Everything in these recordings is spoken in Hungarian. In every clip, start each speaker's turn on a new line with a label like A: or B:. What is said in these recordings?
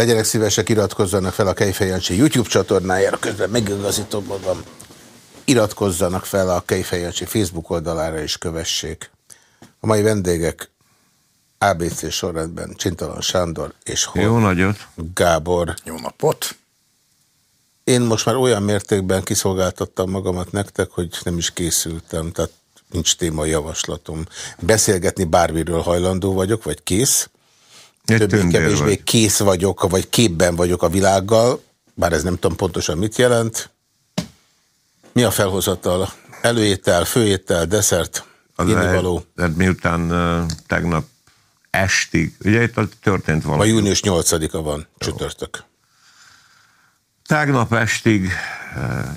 A: Legyenek szívesek, iratkozzanak fel a Kejfejancsi YouTube csatornájára, közben megigazítom magam. Iratkozzanak fel a Kejfejancsi Facebook oldalára és kövessék. A mai vendégek ABC sorrendben Csintalan Sándor és
B: Hol Jó nagyot.
A: Gábor.
C: Jó napot.
A: Én most már olyan mértékben kiszolgáltattam magamat nektek, hogy nem is készültem, tehát nincs téma javaslatom. Beszélgetni bármiről hajlandó vagyok, vagy kész. Többé-kevésbé vagy. kész vagyok, vagy képben vagyok a világgal, bár ez nem tudom pontosan mit jelent. Mi a felhozatal? Előétel, főétel, desszert,
B: való? Hát miután uh, tegnap estig, ugye itt történt valami.
A: A június 8-a van, Jó. csütörtök.
B: Tegnap estig uh,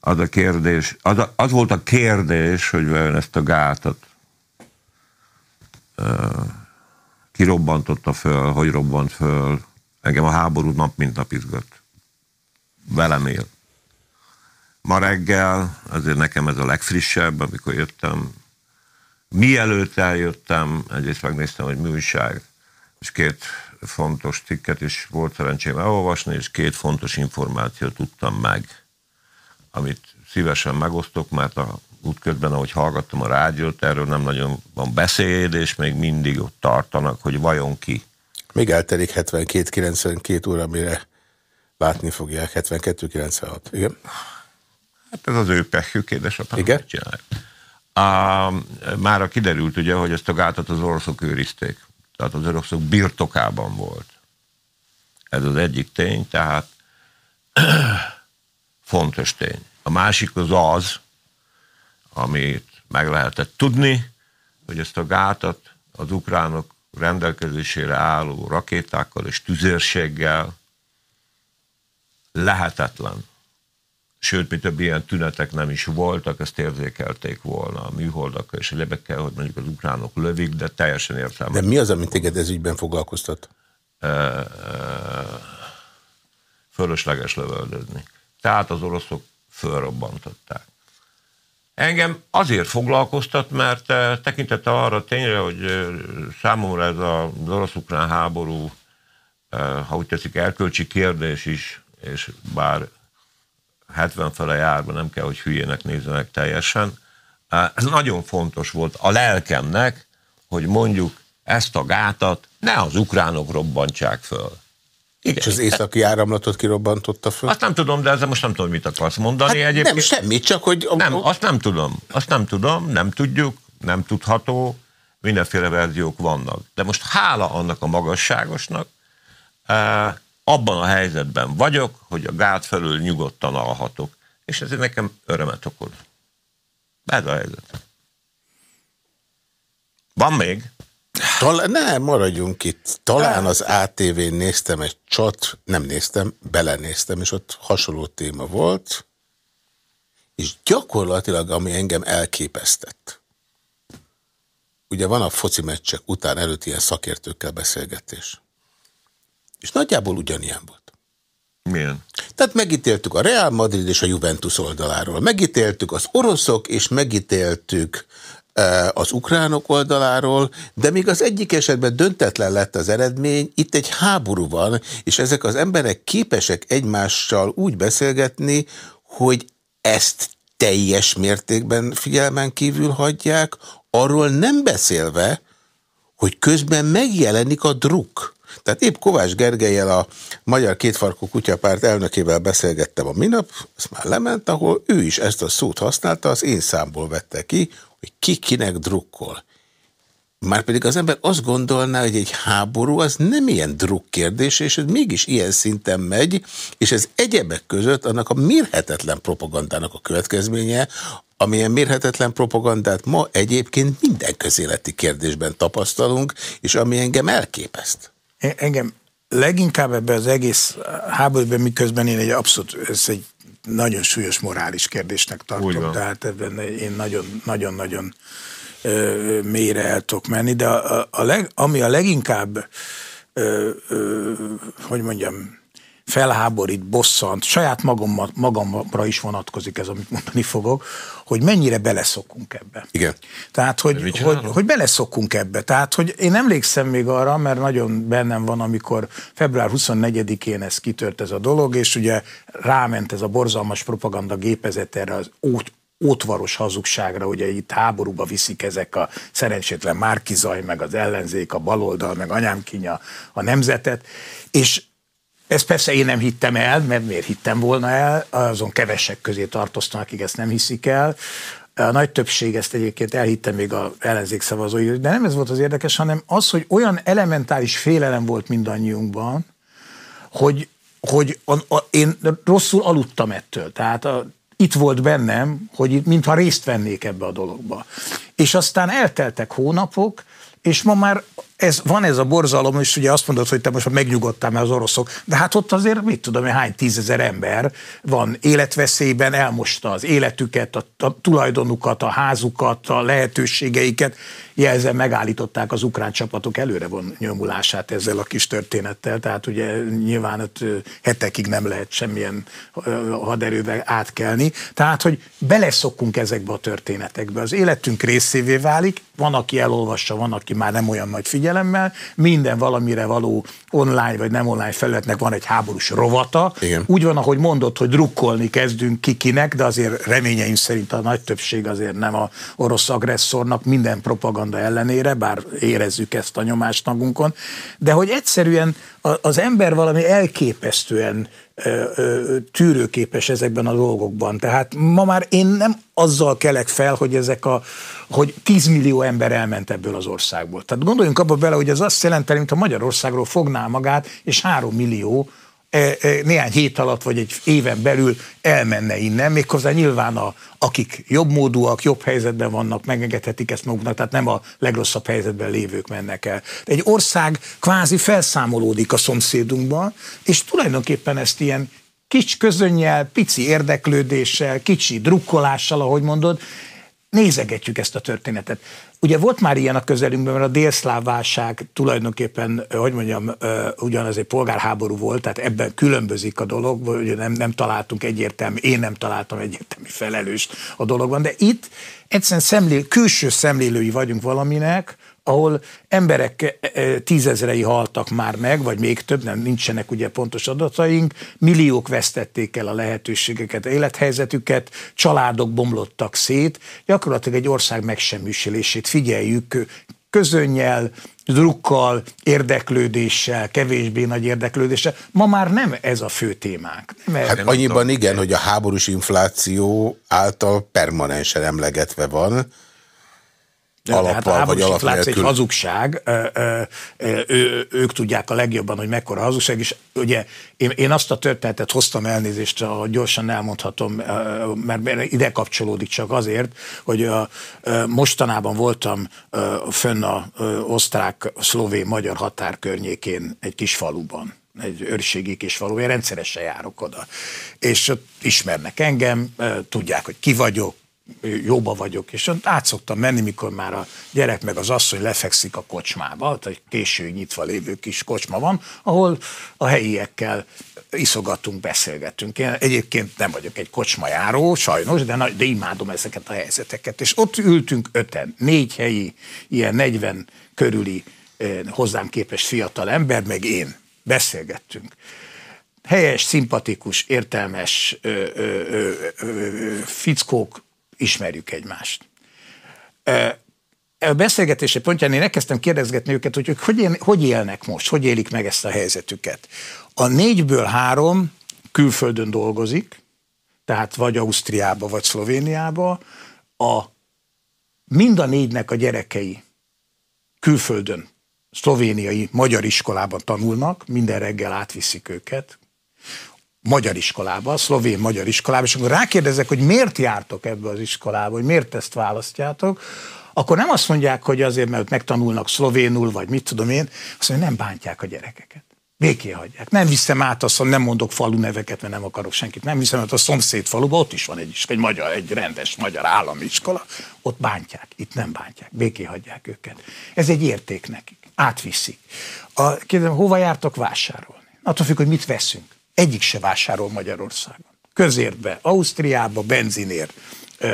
B: az a kérdés, az, a, az volt a kérdés, hogy vajon ezt a gátat uh, kirobbantotta föl, hogy robbant föl. Engem a háború nap mint nap izgat. Velem él. Ma reggel, azért nekem ez a legfrissebb, amikor jöttem, mielőtt eljöttem, egyrészt megnéztem, hogy mi újság, és két fontos cikket is volt szerencsém elolvasni, és két fontos információt tudtam meg, amit szívesen megosztok, mert a útközben, ahogy hallgattam a rádiót, erről nem nagyon van beszéd, és még mindig ott tartanak, hogy vajon ki.
A: Még eltelik 72-92 óra, mire látni fogják, 72-96, igen?
B: Hát ez az ő pehjük, édesapám.
A: Igen?
B: Mára kiderült ugye, hogy ezt a gátat az oroszok őrizték. Tehát az oroszok birtokában volt. Ez az egyik tény, tehát fontos tény. A másik az az, amit meg lehetett tudni, hogy ezt a gátat az ukránok rendelkezésére álló rakétákkal és tüzérséggel lehetetlen. Sőt, mi több ilyen tünetek nem is voltak, ezt érzékelték volna a műholdak és lebekkel, hogy mondjuk az ukránok lövik, de teljesen értelmes.
A: De mi az, amit téged ez ügyben foglalkoztat?
B: fölösleges lövöldözni. Tehát az oroszok fölrobbantották. Engem azért foglalkoztat, mert eh, tekintete arra tényre, hogy eh, számomra ez az orosz-ukrán háború, eh, ha úgy teszik, erkölcsi kérdés is, és bár 70 fele járva nem kell, hogy hülyének nézzenek teljesen, ez nagyon fontos volt a lelkemnek, hogy mondjuk ezt a gátat ne az ukránok robbantsák föl.
A: Igen. És az északi áramlatot kirobbantotta föl?
B: Azt nem tudom, de ezzel most nem tudom, mit akarsz mondani. Hát
A: Egyébként... Nem, semmit, csak hogy...
B: Nem, azt nem tudom. Azt nem tudom, nem tudjuk, nem tudható, mindenféle verziók vannak. De most hála annak a magasságosnak, eh, abban a helyzetben vagyok, hogy a gát felül nyugodtan alhatok. És ez nekem örömet okoz. Ez a helyzet. Van még?
A: Talán, nem, maradjunk itt. Talán az ATV-n néztem egy csat, nem néztem, belenéztem, és ott hasonló téma volt, és gyakorlatilag, ami engem elképesztett. Ugye van a foci meccsek után előtt ilyen szakértőkkel beszélgetés. És nagyjából ugyanilyen volt.
B: Milyen?
A: Tehát megítéltük a Real Madrid és a Juventus oldaláról. Megítéltük az oroszok, és megítéltük az ukránok oldaláról, de még az egyik esetben döntetlen lett az eredmény, itt egy háború van, és ezek az emberek képesek egymással úgy beszélgetni, hogy ezt teljes mértékben figyelmen kívül hagyják, arról nem beszélve, hogy közben megjelenik a druk. Tehát épp Kovács Gergelyel a Magyar Kétfarkú Kutyapárt elnökével beszélgettem a minap, ez már lement, ahol ő is ezt a szót használta, az én számból vette ki, hogy ki kinek drukkol. Márpedig az ember azt gondolná, hogy egy háború az nem ilyen druk kérdés, és ez mégis ilyen szinten megy, és ez egyebek között annak a mérhetetlen propagandának a következménye, amilyen mérhetetlen propagandát ma egyébként minden közéleti kérdésben tapasztalunk, és ami engem elképeszt.
C: Engem leginkább ebbe az egész háborúban, miközben én egy abszolút, ez egy nagyon súlyos morális kérdésnek tartom, tehát ebben én nagyon-nagyon mélyre el tudok menni, de a, a leg, ami a leginkább, ö, ö, hogy mondjam, felháborít, bosszant, saját magam, magamra is vonatkozik ez, amit mondani fogok, hogy mennyire beleszokunk ebbe.
A: Igen.
C: Tehát, hogy, hogy, hogy beleszokunk ebbe. Tehát, hogy én emlékszem még arra, mert nagyon bennem van, amikor február 24-én ez kitört ez a dolog, és ugye ráment ez a borzalmas propaganda gépezet erre az út, ótvaros hazugságra, ugye itt háborúba viszik ezek a szerencsétlen Márkizaj, meg az ellenzék, a baloldal, meg anyámkinya a nemzetet, és ezt persze én nem hittem el, mert miért hittem volna el, azon kevesek közé tartoztam, akik ezt nem hiszik el. A nagy többség ezt egyébként elhitte még a ellenzék szavazói, de nem ez volt az érdekes, hanem az, hogy olyan elementáris félelem volt mindannyiunkban, hogy, hogy a, a, én rosszul aludtam ettől. Tehát a, itt volt bennem, hogy itt, mintha részt vennék ebbe a dologba. És aztán elteltek hónapok, és ma már ez, van ez a borzalom, és ugye azt mondod, hogy te most megnyugodtál, mert az oroszok, de hát ott azért mit tudom én, hány tízezer ember van életveszélyben, elmosta az életüket, a, a tulajdonukat, a házukat, a lehetőségeiket, jelzem megállították az ukrán csapatok előre von nyomulását ezzel a kis történettel, tehát ugye nyilván ott hetekig nem lehet semmilyen haderővel átkelni, tehát hogy beleszokunk ezekbe a történetekbe, az életünk részévé válik, van, aki elolvassa, van, aki már nem olyan nagy figyelemmel, minden valamire való online vagy nem online felületnek van egy háborús rovata. Igen. Úgy van, ahogy mondott, hogy drukkolni kezdünk kikinek, de azért reményeim szerint a nagy többség azért nem a orosz agresszornak minden propaganda ellenére, bár érezzük ezt a nyomást magunkon, de hogy egyszerűen az ember valami elképesztően tűrőképes ezekben a dolgokban. Tehát ma már én nem azzal kelek fel, hogy ezek a, hogy 10 millió ember elment ebből az országból. Tehát gondoljunk abba bele, hogy ez azt jelenti, mint a Magyarországról fogná magát, és 3 millió néhány hét alatt vagy egy éven belül elmenne innen, méghozzá nyilván a, akik jobb módúak, jobb helyzetben vannak, megengedhetik ezt maguknak, tehát nem a legrosszabb helyzetben lévők mennek el. Egy ország kvázi felszámolódik a szomszédunkban, és tulajdonképpen ezt ilyen kicsi közönnyel, pici érdeklődéssel, kicsi drukkolással, ahogy mondod, nézegetjük ezt a történetet. Ugye volt már ilyen a közelünkben, mert a délszláv válság tulajdonképpen, hogy mondjam, ugyanaz egy polgárháború volt, tehát ebben különbözik a dolog, ugye nem, nem találtunk egyértelmű, én nem találtam egyértelmű felelőst a dologban, de itt egyszerűen szemlél, külső szemlélői vagyunk valaminek, ahol emberek e, e, tízezrei haltak már meg, vagy még több, nem nincsenek ugye pontos adataink, milliók vesztették el a lehetőségeket, a élethelyzetüket, családok bomlottak szét, gyakorlatilag egy ország megsemmisülését figyeljük közönnyel, drukkal, érdeklődéssel, kevésbé nagy érdeklődéssel. Ma már nem ez a fő témánk.
A: Nem hát annyiban igen, hogy a háborús infláció által permanensen emlegetve van,
C: alappal, hát vagy alap nélkül. egy hazugság, ö, ö, ö, ők tudják a legjobban, hogy mekkora hazugság, és ugye én, én azt a történetet hoztam elnézést, ahogy gyorsan elmondhatom, mert ide kapcsolódik csak azért, hogy a, mostanában voltam fönn a osztrák-szlovén-magyar határ környékén egy kis faluban egy őrségi kis falu, én rendszeresen járok oda. És ott ismernek engem, tudják, hogy ki vagyok, jóba vagyok, és át szoktam menni, mikor már a gyerek meg az asszony lefekszik a kocsmába, ott egy késő nyitva lévő kis kocsma van, ahol a helyiekkel iszogatunk, beszélgetünk. Én egyébként nem vagyok egy kocsmajáró, sajnos, de, de imádom ezeket a helyzeteket. És ott ültünk öten, négy helyi, ilyen 40 körüli hozzám képes fiatal ember, meg én. Beszélgettünk helyes, szimpatikus, értelmes ö, ö, ö, ö, fickók ismerjük egymást. A beszélgetése pontján én elkezdtem kérdezgetni őket, hogy hogy, él, hogy élnek most, hogy élik meg ezt a helyzetüket. A négyből három külföldön dolgozik, tehát vagy Ausztriába, vagy Szlovéniába, a, mind a négynek a gyerekei külföldön, szlovéniai magyar iskolában tanulnak, minden reggel átviszik őket, magyar iskolába, szlovén magyar iskolába, és akkor rákérdezek, hogy miért jártok ebbe az iskolába, hogy miért ezt választjátok, akkor nem azt mondják, hogy azért, mert megtanulnak szlovénul, vagy mit tudom én, azt mondja, nem bántják a gyerekeket. Béké hagyják. Nem viszem át azt, nem mondok falu neveket, mert nem akarok senkit. Nem viszem át a szomszéd faluba, ott is van egy, egy magyar, egy rendes magyar állami iskola, ott bántják, itt nem bántják, béké hagyják őket. Ez egy érték nekik, átviszik. A, kérdezem, hova jártok vásárolni? Attól függ, hogy mit veszünk egyik se vásárol Magyarországon. Közértbe, Ausztriába, benzinér,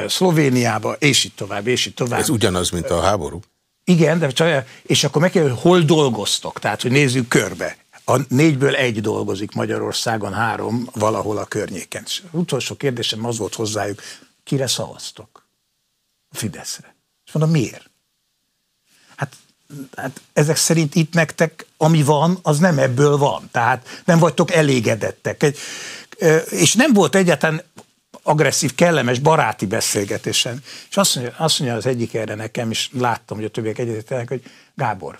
C: Szlovéniába, és így tovább, és így tovább.
A: Ez ugyanaz, mint a háború?
C: Igen, de és akkor meg kell, hogy hol dolgoztok, tehát hogy nézzük körbe. A négyből egy dolgozik Magyarországon, három valahol a környéken. Az utolsó kérdésem az volt hozzájuk, kire szavaztok? A Fideszre. És mondom, miért? Hát, ezek szerint itt nektek, ami van, az nem ebből van. Tehát nem vagytok elégedettek. Egy, és nem volt egyáltalán agresszív, kellemes, baráti beszélgetésen. És azt mondja, azt mondja az egyik erre nekem, és láttam, hogy a többiek egyetetek, hogy Gábor,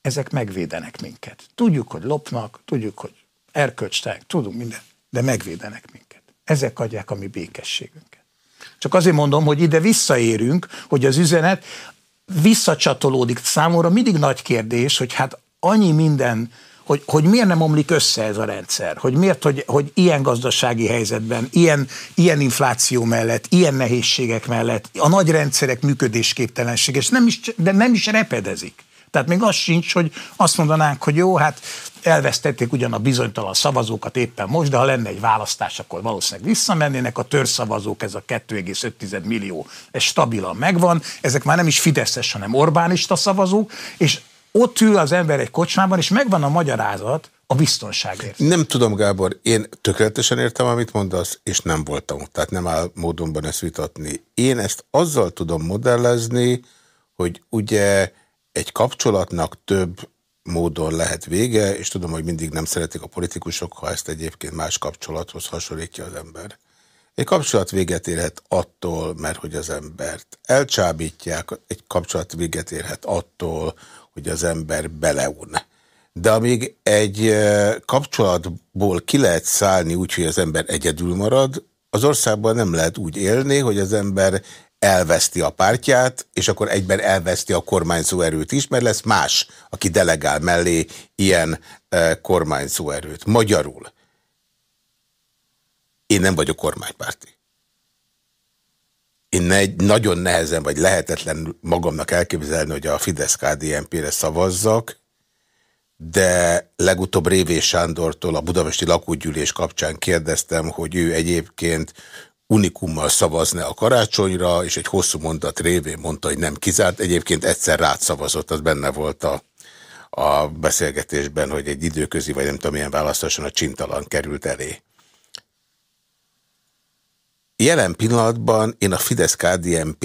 C: ezek megvédenek minket. Tudjuk, hogy lopnak, tudjuk, hogy erkölcstek, tudunk minden, de megvédenek minket. Ezek adják a mi békességünket. Csak azért mondom, hogy ide visszaérünk, hogy az üzenet visszacsatolódik. Számomra mindig nagy kérdés, hogy hát annyi minden hogy, hogy miért nem omlik össze ez a rendszer, hogy miért, hogy, hogy ilyen gazdasági helyzetben, ilyen, ilyen infláció mellett, ilyen nehézségek mellett a nagy rendszerek működésképtelenség, és nem is, de nem is repedezik. Tehát még az sincs, hogy azt mondanánk, hogy jó, hát elvesztették ugyan a bizonytalan szavazókat éppen most, de ha lenne egy választás, akkor valószínűleg visszamennének a törszavazók, ez a 2,5 millió, ez stabilan megvan, ezek már nem is Fideszes, hanem Orbánista szavazók, és ott ül az ember egy kocsmában, és megvan a magyarázat a biztonságért.
A: Nem tudom, Gábor, én tökéletesen értem, amit mondasz, és nem voltam ott, tehát nem áll módonban ezt vitatni. Én ezt azzal tudom modellezni, hogy ugye egy kapcsolatnak több módon lehet vége, és tudom, hogy mindig nem szeretik a politikusok, ha ezt egyébként más kapcsolathoz hasonlítja az ember. Egy kapcsolat véget érhet attól, mert hogy az embert elcsábítják, egy kapcsolat véget érhet attól, hogy az ember beleun. De amíg egy kapcsolatból ki lehet szállni úgy, hogy az ember egyedül marad, az országban nem lehet úgy élni, hogy az ember elveszti a pártját, és akkor egyben elveszti a kormányzó erőt is, mert lesz más, aki delegál mellé ilyen kormányzó erőt. Magyarul. Én nem vagyok kormánypárti én ne, nagyon nehezen, vagy lehetetlen magamnak elképzelni, hogy a Fidesz-KDNP-re szavazzak, de legutóbb Révés Sándortól a budapesti lakógyűlés kapcsán kérdeztem, hogy ő egyébként unikummal szavazne a karácsonyra, és egy hosszú mondat révén mondta, hogy nem kizárt. Egyébként egyszer rád szavazott, az benne volt a, a beszélgetésben, hogy egy időközi, vagy nem tudom milyen választáson a csintalan került elé. Jelen pillanatban én a fidesz kdnp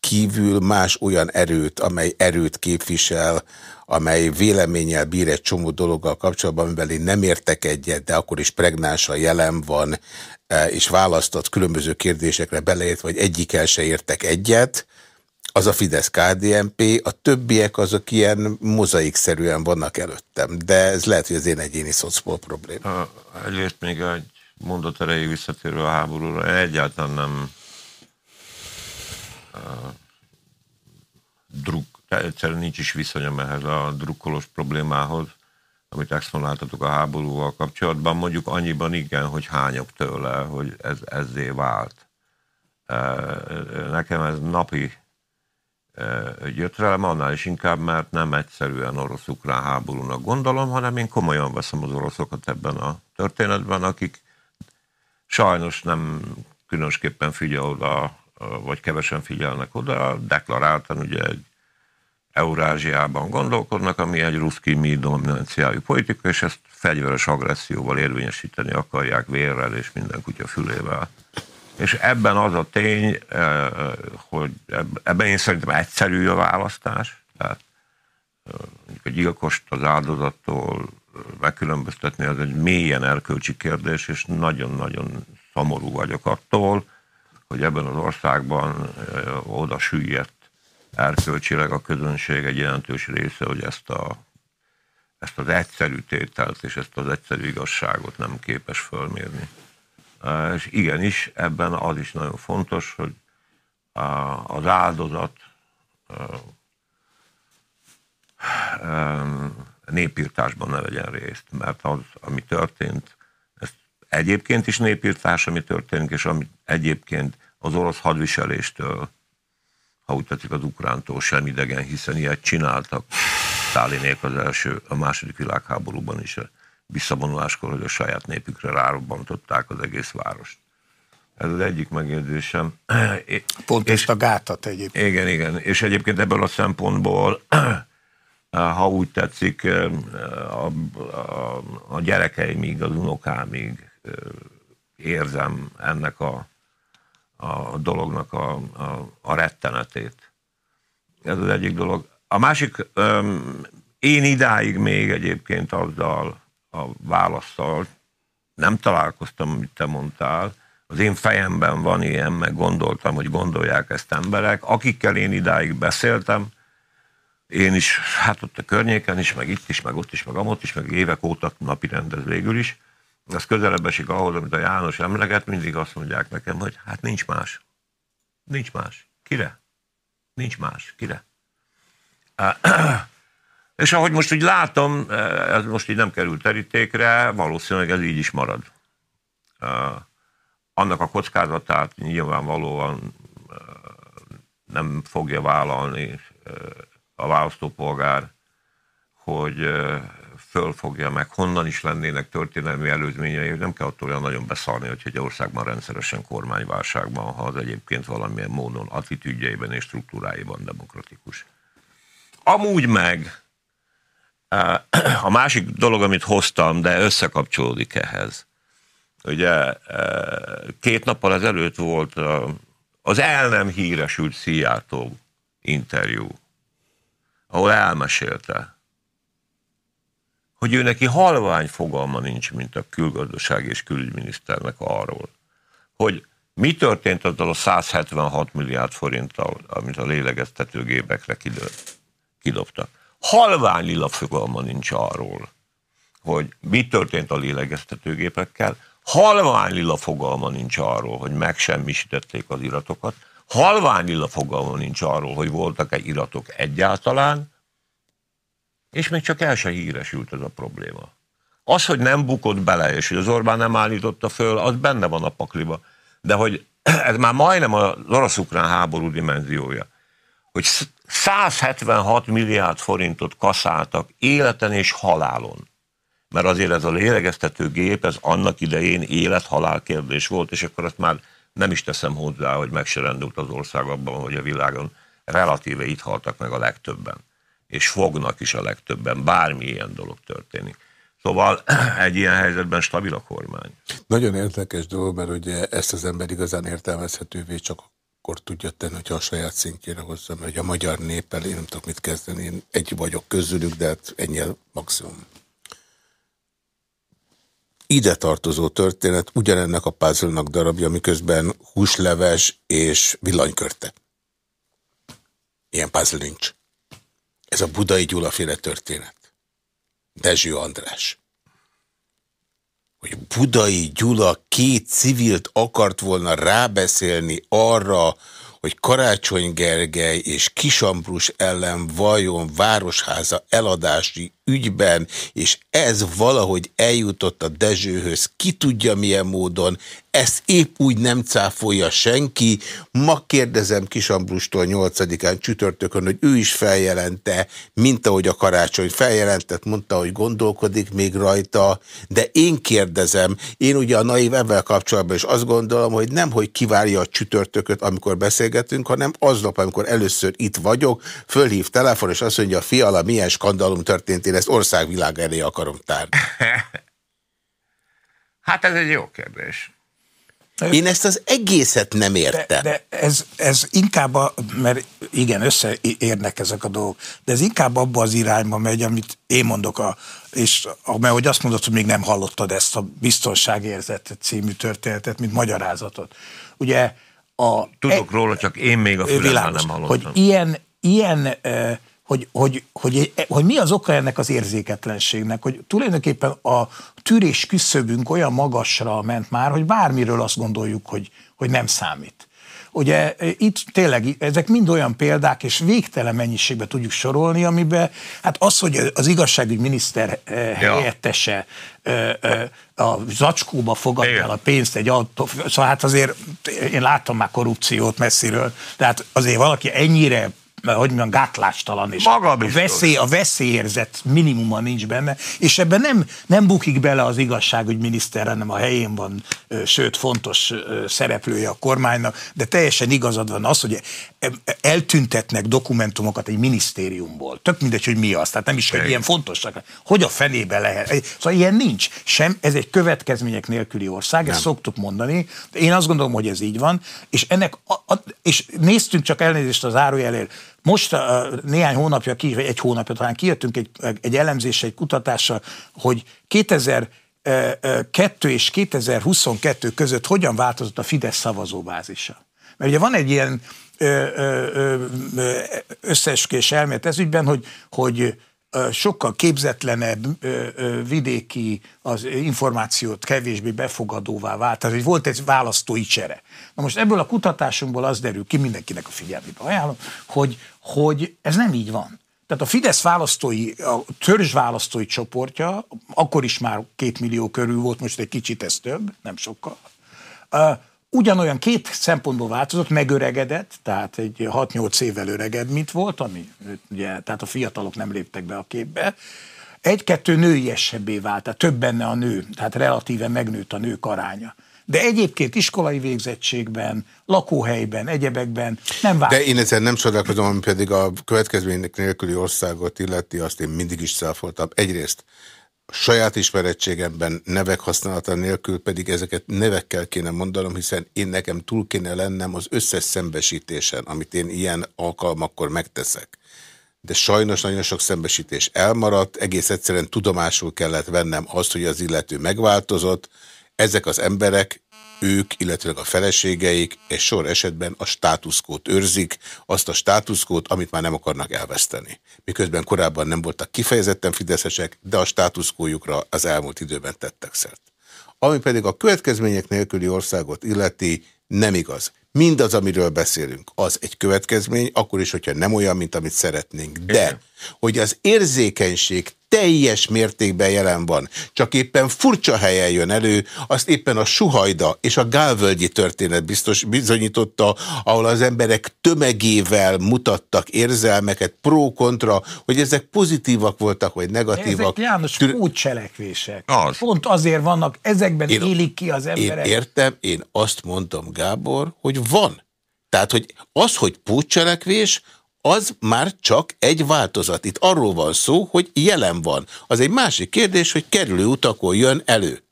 A: kívül más olyan erőt, amely erőt képvisel, amely véleménnyel bír egy csomó dologgal kapcsolatban, amivel én nem értek egyet, de akkor is pregnánsan jelen van, és választott különböző kérdésekre beleért, vagy egyikkel se értek egyet, az a fidesz KDNP, a többiek azok ilyen mozaikszerűen vannak előttem, de ez lehet, hogy az én egyéni szocpol probléma.
B: Egyrészt még egy mondat erejéig visszatérve a háborúra, egyáltalán nem uh, druk, egyszerűen nincs is viszonyom ehhez a drukkolós problémához, amit exponáltatok a háborúval kapcsolatban. Mondjuk annyiban igen, hogy hányok tőle, hogy ez ezzé vált. Nekem ez napi jöttelem, annál is inkább, mert nem egyszerűen orosz-ukrán háborúnak gondolom, hanem én komolyan veszem az oroszokat ebben a történetben, akik Sajnos nem különösképpen figyel oda, vagy kevesen figyelnek oda, deklaráltan ugye egy Eurázsiában gondolkodnak, ami egy ruszki mi dominanciájú politika, és ezt fegyveres agresszióval érvényesíteni akarják vérrel és minden kutya fülével. És ebben az a tény, eh, hogy ebben én szerintem egyszerű a választás, tehát eh, egy gyilkost az áldozattól megkülönböztetni, az egy mélyen erkölcsi kérdés, és nagyon-nagyon szomorú vagyok attól, hogy ebben az országban oda süllyedt erkölcsileg a közönség egy jelentős része, hogy ezt, a, ezt az egyszerű tételt és ezt az egyszerű igazságot nem képes fölmérni. És igenis, ebben az is nagyon fontos, hogy az áldozat népírtásban ne vegyen részt, mert az, ami történt, ez egyébként is népírtás, ami történik, és ami egyébként az orosz hadviseléstől, ha úgy tetszik az ukrántól sem idegen, hiszen ilyet csináltak Stálinék az első, a második világháborúban is. visszavonuláskor, hogy a saját népükre rárobbantották az egész várost. Ez az egyik megjegyzésem.
C: Pont és, ezt a gátat egyébként.
B: Igen, igen. És egyébként ebből a szempontból, ha úgy tetszik, a, a, a gyerekeimig, az unokámig érzem ennek a, a dolognak a, a, a rettenetét. Ez az egyik dolog. A másik, én idáig még egyébként azzal a válaszsal nem találkoztam, amit te mondtál, az én fejemben van ilyen, meg gondoltam, hogy gondolják ezt emberek, akikkel én idáig beszéltem, én is, hát ott a környéken is, meg itt is, meg ott is, meg amott is, meg évek óta napi rendez végül is, az közelebb esik ahhoz, amit a János emleget, mindig azt mondják nekem, hogy hát nincs más. Nincs más. Kire? Nincs más. Kire? És ahogy most úgy látom, ez most így nem került terítékre, valószínűleg ez így is marad annak a kockázatát nyilvánvalóan nem fogja vállalni a választópolgár, hogy fölfogja meg, honnan is lennének történelmi előzményei, nem kell attól olyan nagyon beszalni, hogy egy országban rendszeresen kormányválságban, ha az egyébként valamilyen módon attitűdjeiben és struktúráiban demokratikus. Amúgy meg a másik dolog, amit hoztam, de összekapcsolódik ehhez, Ugye két nappal ezelőtt volt az el nem híresült Szijjártó interjú, ahol elmesélte, hogy ő neki halvány fogalma nincs, mint a külgazdaság és külügyminiszternek arról, hogy mi történt azzal a 176 milliárd forinttal, amit a lélegeztetőgépekre kidobtak. Halvány lila fogalma nincs arról, hogy mi történt a lélegeztetőgépekkel, Halvány lila fogalma nincs arról, hogy megsemmisítették az iratokat. Halvány lila fogalma nincs arról, hogy voltak-e iratok egyáltalán, és még csak el se híresült ez a probléma. Az, hogy nem bukott bele, és hogy az Orbán nem állította föl, az benne van a pakliba. De hogy ez már majdnem az orosz-ukrán háború dimenziója, hogy 176 milliárd forintot kaszáltak életen és halálon mert azért ez a lélegeztető gép, ez annak idején élet-halál kérdés volt, és akkor azt már nem is teszem hozzá, hogy meg se az ország abban, hogy a világon relatíve itt haltak meg a legtöbben, és fognak is a legtöbben, bármi ilyen dolog történik. Szóval egy ilyen helyzetben stabil a kormány.
A: Nagyon érdekes dolog, mert ugye ezt az ember igazán értelmezhetővé csak akkor tudja tenni, hogyha a saját szintjére hozza, mert a magyar néppel én nem tudok mit kezdeni, én egy vagyok közülük, de hát ennyi maximum ide tartozó történet ugyanennek a puzzle darabja, miközben húsleves és villanykörte. Ilyen puzzle nincs. Ez a budai gyulaféle történet. Dezső András. Hogy Budai Gyula két civilt akart volna rábeszélni arra, hogy Karácsony Gergely és Kisambrus ellen vajon városháza eladási ügyben, és ez valahogy eljutott a Dezsőhöz, ki tudja milyen módon, ezt épp úgy nem cáfolja senki. Ma kérdezem Kisambrustól 8-án csütörtökön, hogy ő is feljelente, mint ahogy a karácsony feljelentett, mondta, hogy gondolkodik még rajta, de én kérdezem, én ugye a naív ebben kapcsolatban is azt gondolom, hogy nem, hogy kivárja a csütörtököt, amikor beszélgetünk, hanem aznap, amikor először itt vagyok, fölhív telefon, és azt mondja, fiala, milyen skandalum történt, én ezt országvilág elé akarom tárni.
B: Hát ez egy jó kérdés.
A: Én ezt az egészet nem értem.
C: De, de ez, ez inkább, a, mert igen, összeérnek ezek a dolgok, de ez inkább abba az irányba megy, amit én mondok, a, és mert hogy azt mondod, hogy még nem hallottad ezt a biztonságérzet című történetet, mint magyarázatot. Ugye a...
B: Tudok e, róla, csak én még a fülemben nem hallottam.
C: Hogy ilyen, ilyen hogy, hogy, hogy, hogy mi az oka ennek az érzéketlenségnek, hogy tulajdonképpen a tűrés küszöbünk olyan magasra ment már, hogy bármiről azt gondoljuk, hogy, hogy nem számít. Ugye itt tényleg ezek mind olyan példák, és végtelen mennyiségbe tudjuk sorolni, amiben hát az, hogy az igazságügy miniszter eh, ja. helyettese eh, eh, a zacskóba fogadja el a pénzt egy autó, szóval hát azért én láttam már korrupciót messziről, tehát azért valaki ennyire hogy mondjam, gátlástalan, és Maga a, veszély, a veszélyérzet minimuma nincs benne, és ebben nem, nem bukik bele az igazságügyminiszter, hanem a helyén van, sőt fontos szereplője a kormánynak, de teljesen igazad van az, hogy eltüntetnek dokumentumokat egy minisztériumból. Tök mindegy, hogy mi az, tehát nem is, hogy ilyen fontosak. Hogy a fenébe lehet? Szóval ilyen nincs. Sem, ez egy következmények nélküli ország, nem. ezt szoktuk mondani. Én azt gondolom, hogy ez így van, és ennek, a, a, és néztünk csak elnézést az árójelért, most uh, néhány hónapja, ki, vagy egy hónapja talán kijöttünk egy, egy elemzéssel, egy kutatással, hogy 2002 és 2022 között hogyan változott a Fidesz szavazóbázisa. Mert ugye van egy ilyen összeeskés elmélet ez ügyben, hogy, hogy sokkal képzetlenebb vidéki az információt kevésbé befogadóvá vált. Tehát, hogy volt egy választói csere. Na most ebből a kutatásunkból az derül ki, mindenkinek a figyelmébe ajánlom, hogy, hogy ez nem így van. Tehát a Fidesz választói, a törzs választói csoportja, akkor is már két millió körül volt, most egy kicsit ez több, nem sokkal, ugyanolyan két szempontból változott, megöregedett, tehát egy 6-8 évvel öreged, mint volt, ami ugye, tehát a fiatalok nem léptek be a képbe, egy-kettő nőiesebbé vált, tehát több benne a nő, tehát relatíve megnőtt a nők aránya. De egyébként iskolai végzettségben, lakóhelyben, egyebekben nem vált.
A: De én ezzel nem csodálkozom, ami pedig a következmények nélküli országot illeti, azt én mindig is szelfoltam. Egyrészt saját ismerettségemben nevek használata nélkül pedig ezeket nevekkel kéne mondanom, hiszen én nekem túl kéne lennem az összes szembesítésen, amit én ilyen alkalmakkor megteszek. De sajnos nagyon sok szembesítés elmaradt, egész egyszerűen tudomásul kellett vennem azt, hogy az illető megváltozott. Ezek az emberek ők, illetve a feleségeik egy sor esetben a státuszkót őrzik, azt a státuszkót, amit már nem akarnak elveszteni. Miközben korábban nem voltak kifejezetten fideszesek, de a státuszkójukra az elmúlt időben tettek szert. Ami pedig a következmények nélküli országot illeti, nem igaz. Mindaz, amiről beszélünk, az egy következmény, akkor is, hogyha nem olyan, mint amit szeretnénk. De, hogy az érzékenység teljes mértékben jelen van, csak éppen furcsa helyen jön elő, azt éppen a Suhajda és a Gálvölgyi történet biztos bizonyította, ahol az emberek tömegével mutattak érzelmeket, pro-kontra, hogy ezek pozitívak voltak, vagy negatívak.
C: Ezek János Tür... cselekvések. Az. Pont azért vannak, ezekben én, élik ki az emberek.
A: Én értem, én azt mondtam, Gábor, hogy van. Tehát, hogy az, hogy pótcselekvés, az már csak egy változat. Itt arról van szó, hogy jelen van. Az egy másik kérdés, hogy kerülő utakon jön elő.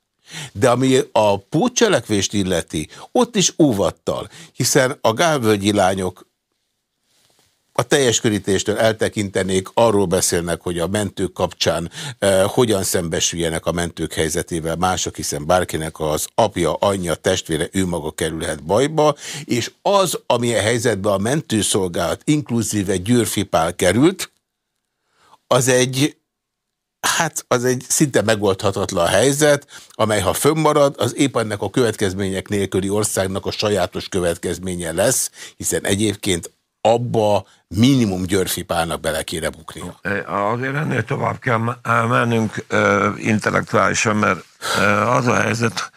A: De ami a pótcselekvést illeti, ott is óvattal, hiszen a gálvölgyi lányok a teljes körítéstől eltekintenék, arról beszélnek, hogy a mentők kapcsán eh, hogyan szembesüljenek a mentők helyzetével mások, hiszen bárkinek az apja, anyja, testvére, ő maga kerülhet bajba, és az, amilyen helyzetben a mentőszolgálat inkluzíve Győrfipál került, az egy hát az egy szinte megoldhatatlan helyzet, amely ha fönnmarad, az épp ennek a következmények nélküli országnak a sajátos következménye lesz, hiszen egyébként abba minimum györfipálnak bele kéne bukni.
B: Azért ennél tovább kell mennünk intellektuálisan, mert az a helyzet,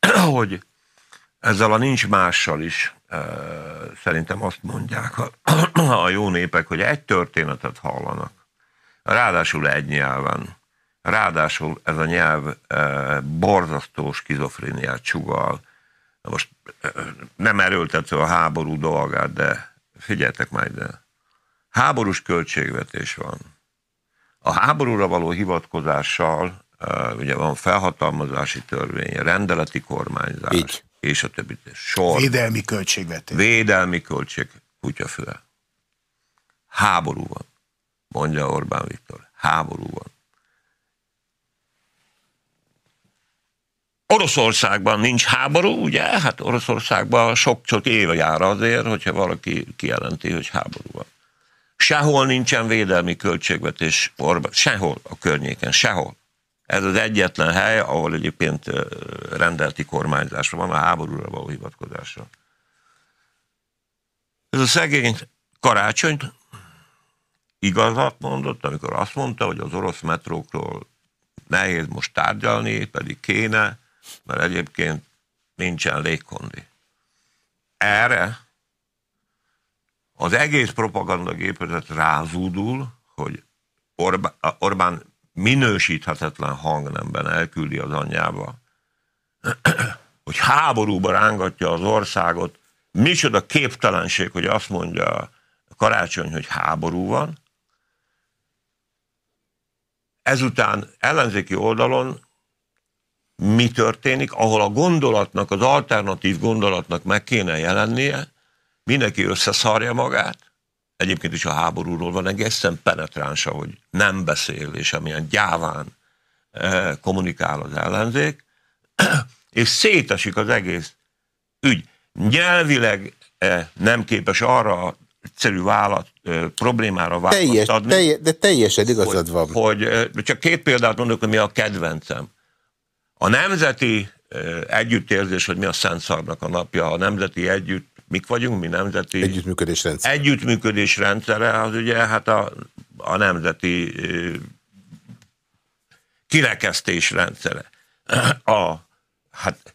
B: hogy ezzel a nincs mással is szerintem azt mondják a, a jó népek, hogy egy történetet hallanak. Ráadásul egy nyelven. Ráadásul ez a nyelv borzasztó skizofréniát csugal. Most nem erőltetve a háború dolgát, de figyeltek már ide, háborús költségvetés van. A háborúra való hivatkozással ugye van felhatalmazási törvény, rendeleti kormányzás, Így. és a többi.
C: Sor. Védelmi költségvetés.
B: Védelmi költség, kutyafüle. Háború van, mondja Orbán Viktor. Háború van. Oroszországban nincs háború, ugye? Hát Oroszországban sok-sok éve jár azért, hogyha valaki kijelenti, hogy háború van. Sehol nincsen védelmi költségvetés, Orbán, sehol a környéken, sehol. Ez az egyetlen hely, ahol egyébként rendelti kormányzásra van, a háborúra való hivatkozásra. Ez a szegény karácsony igazat mondott, amikor azt mondta, hogy az orosz metrókról nehéz most tárgyalni, pedig kéne, mert egyébként nincsen légkondi. Erre az egész propagandagépezet rázúdul, hogy Orbán, Orbán minősíthetetlen hangnemben elküldi az anyjába, hogy háborúba rángatja az országot, micsoda képtelenség, hogy azt mondja karácsony, hogy háború van. Ezután ellenzéki oldalon mi történik, ahol a gondolatnak, az alternatív gondolatnak meg kéne jelennie, mindenki összeszarja magát, egyébként is a háborúról van egészen penetráns, hogy nem beszél, és amilyen gyáván eh, kommunikál az ellenzék, és szétesik az egész ügy. Nyelvileg eh, nem képes arra egyszerű választ, eh, problémára választ
A: Teljes, adni. Telje, de teljesen igazad
B: van. Hogy, hogy csak két példát mondok, hogy mi a kedvencem. A nemzeti együttérzés, hogy mi a Szent Szarnak a napja, a nemzeti együtt, mik vagyunk, mi nemzeti...
A: Együttműködés rendszer.
B: Együttműködés rendszere, az ugye hát a, a nemzeti kirekesztés rendszere. A, hát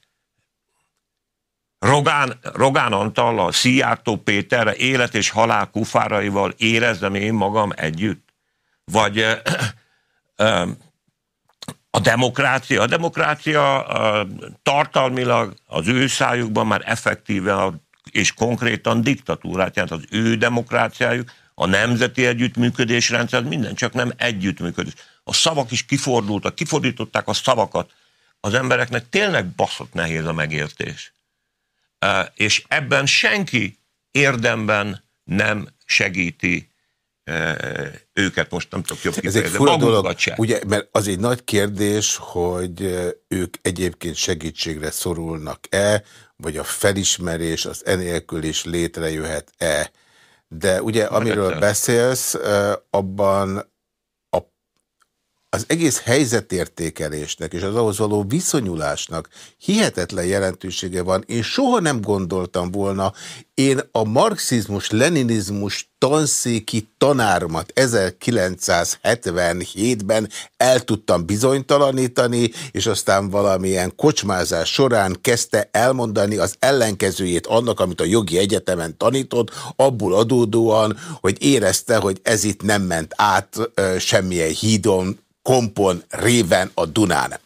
B: Rogán, Rogán Antallal, Szijjártó Péterre, élet és halál kufáraival érezzem én magam együtt? Vagy a demokrácia, a demokrácia a, tartalmilag az ő szájukban már effektíve a, és konkrétan diktatúrát jelent az ő demokráciájuk, a nemzeti együttműködés rendszer, minden csak nem együttműködés. A szavak is kifordultak, kifordították a szavakat. Az embereknek tényleg baszott nehéz a megértés. És ebben senki érdemben nem segíti őket most nem tudok jobb
A: Ez egy fura dolog, ugye, mert az egy nagy kérdés, hogy ők egyébként segítségre szorulnak-e, vagy a felismerés az enélkül is létrejöhet-e. De ugye, amiről beszélsz, abban az egész helyzetértékelésnek és az ahhoz való viszonyulásnak hihetetlen jelentősége van. Én soha nem gondoltam volna, én a marxizmus-leninizmus tanszéki tanármat 1977-ben el tudtam bizonytalanítani, és aztán valamilyen kocsmázás során kezdte elmondani az ellenkezőjét annak, amit a jogi egyetemen tanított, abból adódóan, hogy érezte, hogy ez itt nem ment át semmilyen hídon, kompon réven a Dunán.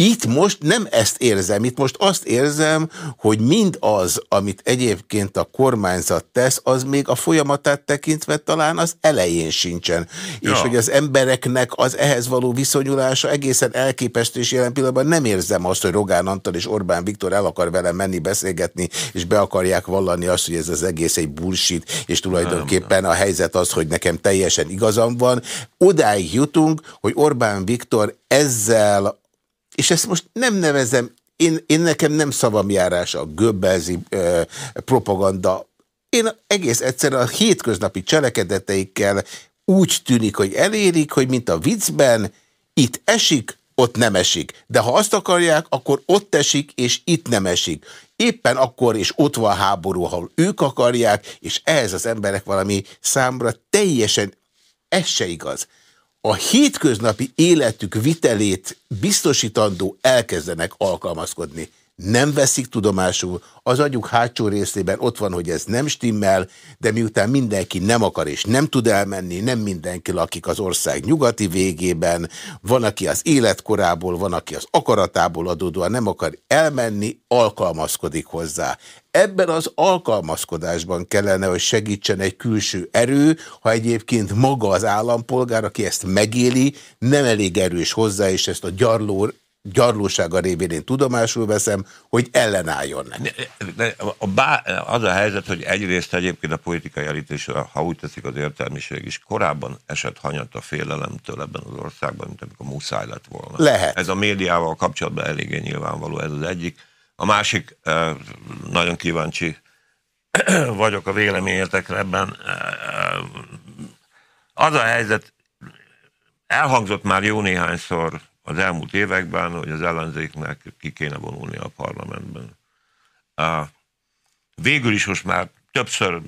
A: Itt most nem ezt érzem, itt most azt érzem, hogy mind az, amit egyébként a kormányzat tesz, az még a folyamatát tekintve talán az elején sincsen. Ja. És hogy az embereknek az ehhez való viszonyulása egészen elképesztő, és jelen pillanatban nem érzem azt, hogy Rogán Antal és Orbán Viktor el akar velem menni beszélgetni, és be akarják vallani azt, hogy ez az egész egy bullshit, és tulajdonképpen a helyzet az, hogy nekem teljesen igazam van. Odáig jutunk, hogy Orbán Viktor ezzel és ezt most nem nevezem, én, én nekem nem szavamjárás a göbbelzi eh, propaganda. Én egész egyszerűen a hétköznapi cselekedeteikkel úgy tűnik, hogy elérik, hogy mint a viccben, itt esik, ott nem esik. De ha azt akarják, akkor ott esik, és itt nem esik. Éppen akkor és ott van háború, ahol ők akarják, és ehhez az emberek valami számra teljesen, ez se igaz a hétköznapi életük vitelét biztosítandó elkezdenek alkalmazkodni. Nem veszik tudomásul, az agyuk hátsó részében ott van, hogy ez nem stimmel, de miután mindenki nem akar és nem tud elmenni, nem mindenki lakik az ország nyugati végében, van, aki az életkorából, van, aki az akaratából adódóan nem akar elmenni, alkalmazkodik hozzá. Ebben az alkalmazkodásban kellene, hogy segítsen egy külső erő, ha egyébként maga az állampolgár, aki ezt megéli, nem elég erős hozzá, és ezt a gyarló gyarlósága révén én tudomásul veszem, hogy ellenálljon neki.
B: De, a bá, az a helyzet, hogy egyrészt egyébként a politikai elit ha úgy teszik az értelmiség is, korábban esett hanyat a félelemtől ebben az országban, mint amikor muszáj lett volna.
A: Lehet.
B: Ez a médiával kapcsolatban eléggé nyilvánvaló, ez az egyik. A másik, eh, nagyon kíváncsi vagyok a véleményetekre ebben. Eh, eh, az a helyzet, elhangzott már jó néhányszor az elmúlt években, hogy az ellenzéknek ki kéne vonulni a parlamentben. Végül is most már többször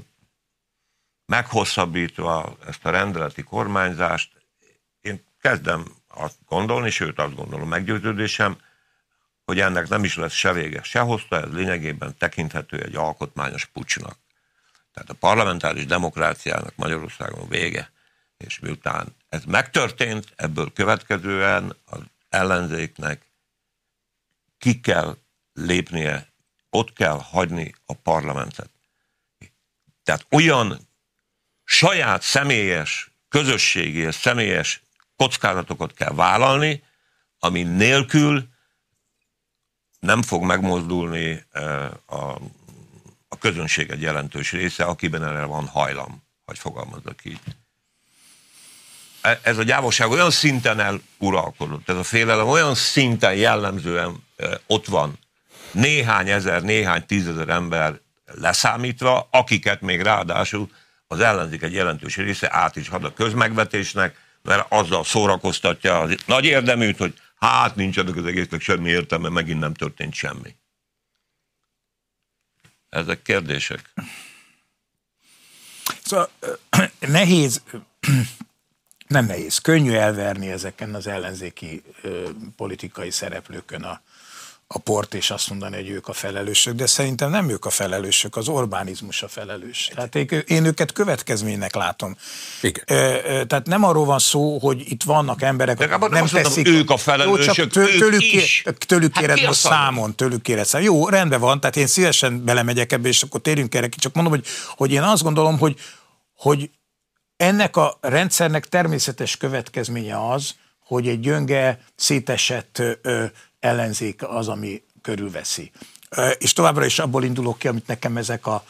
B: meghosszabbítva ezt a rendeleti kormányzást, én kezdem azt gondolni, sőt azt gondolom meggyőződésem, hogy ennek nem is lesz se vége, se hozta, ez lényegében tekinthető egy alkotmányos pucsnak. Tehát a parlamentáris demokráciának Magyarországon vége, és miután ez megtörtént, ebből következően az ellenzéknek ki kell lépnie, ott kell hagyni a parlamentet. Tehát olyan saját személyes, közösségi és személyes kockázatokat kell vállalni, ami nélkül nem fog megmozdulni eh, a, a közönség egy jelentős része, akiben erre van hajlam, hogy fogalmazzak így. Ez a gyávosság olyan szinten eluralkodott, ez a félelem olyan szinten jellemzően ott van, néhány ezer, néhány tízezer ember leszámítva, akiket még ráadásul az ellenzék egy jelentős része át is had a közmegvetésnek, mert azzal szórakoztatja az nagy érdeműt, hogy hát nincs ennek az egésznek semmi értelme, megint nem történt semmi. Ezek kérdések.
C: Szóval nehéz, nem nehéz, könnyű elverni ezeken az ellenzéki politikai szereplőkön a, a port, és azt mondani, hogy ők a felelősök, de szerintem nem ők a felelősök, az Orbánizmus a felelős. Tehát én őket következménynek látom. Igen. Tehát nem arról van szó, hogy itt vannak emberek,
B: de nem, nem teszik. Mondom, ők a felelősök, Jó, csak tőlük, ők is.
C: Tőlük kéred hát számon, tőlük kéred számon. Jó, rendben van, tehát én szívesen belemegyek ebbe, és akkor térjünk erre ki. Csak mondom, hogy, hogy én azt gondolom, hogy, hogy ennek a rendszernek természetes következménye az, hogy egy gyönge, szétesett ellenzék az, ami körülveszi. És továbbra is abból indulok ki, amit nekem ezek a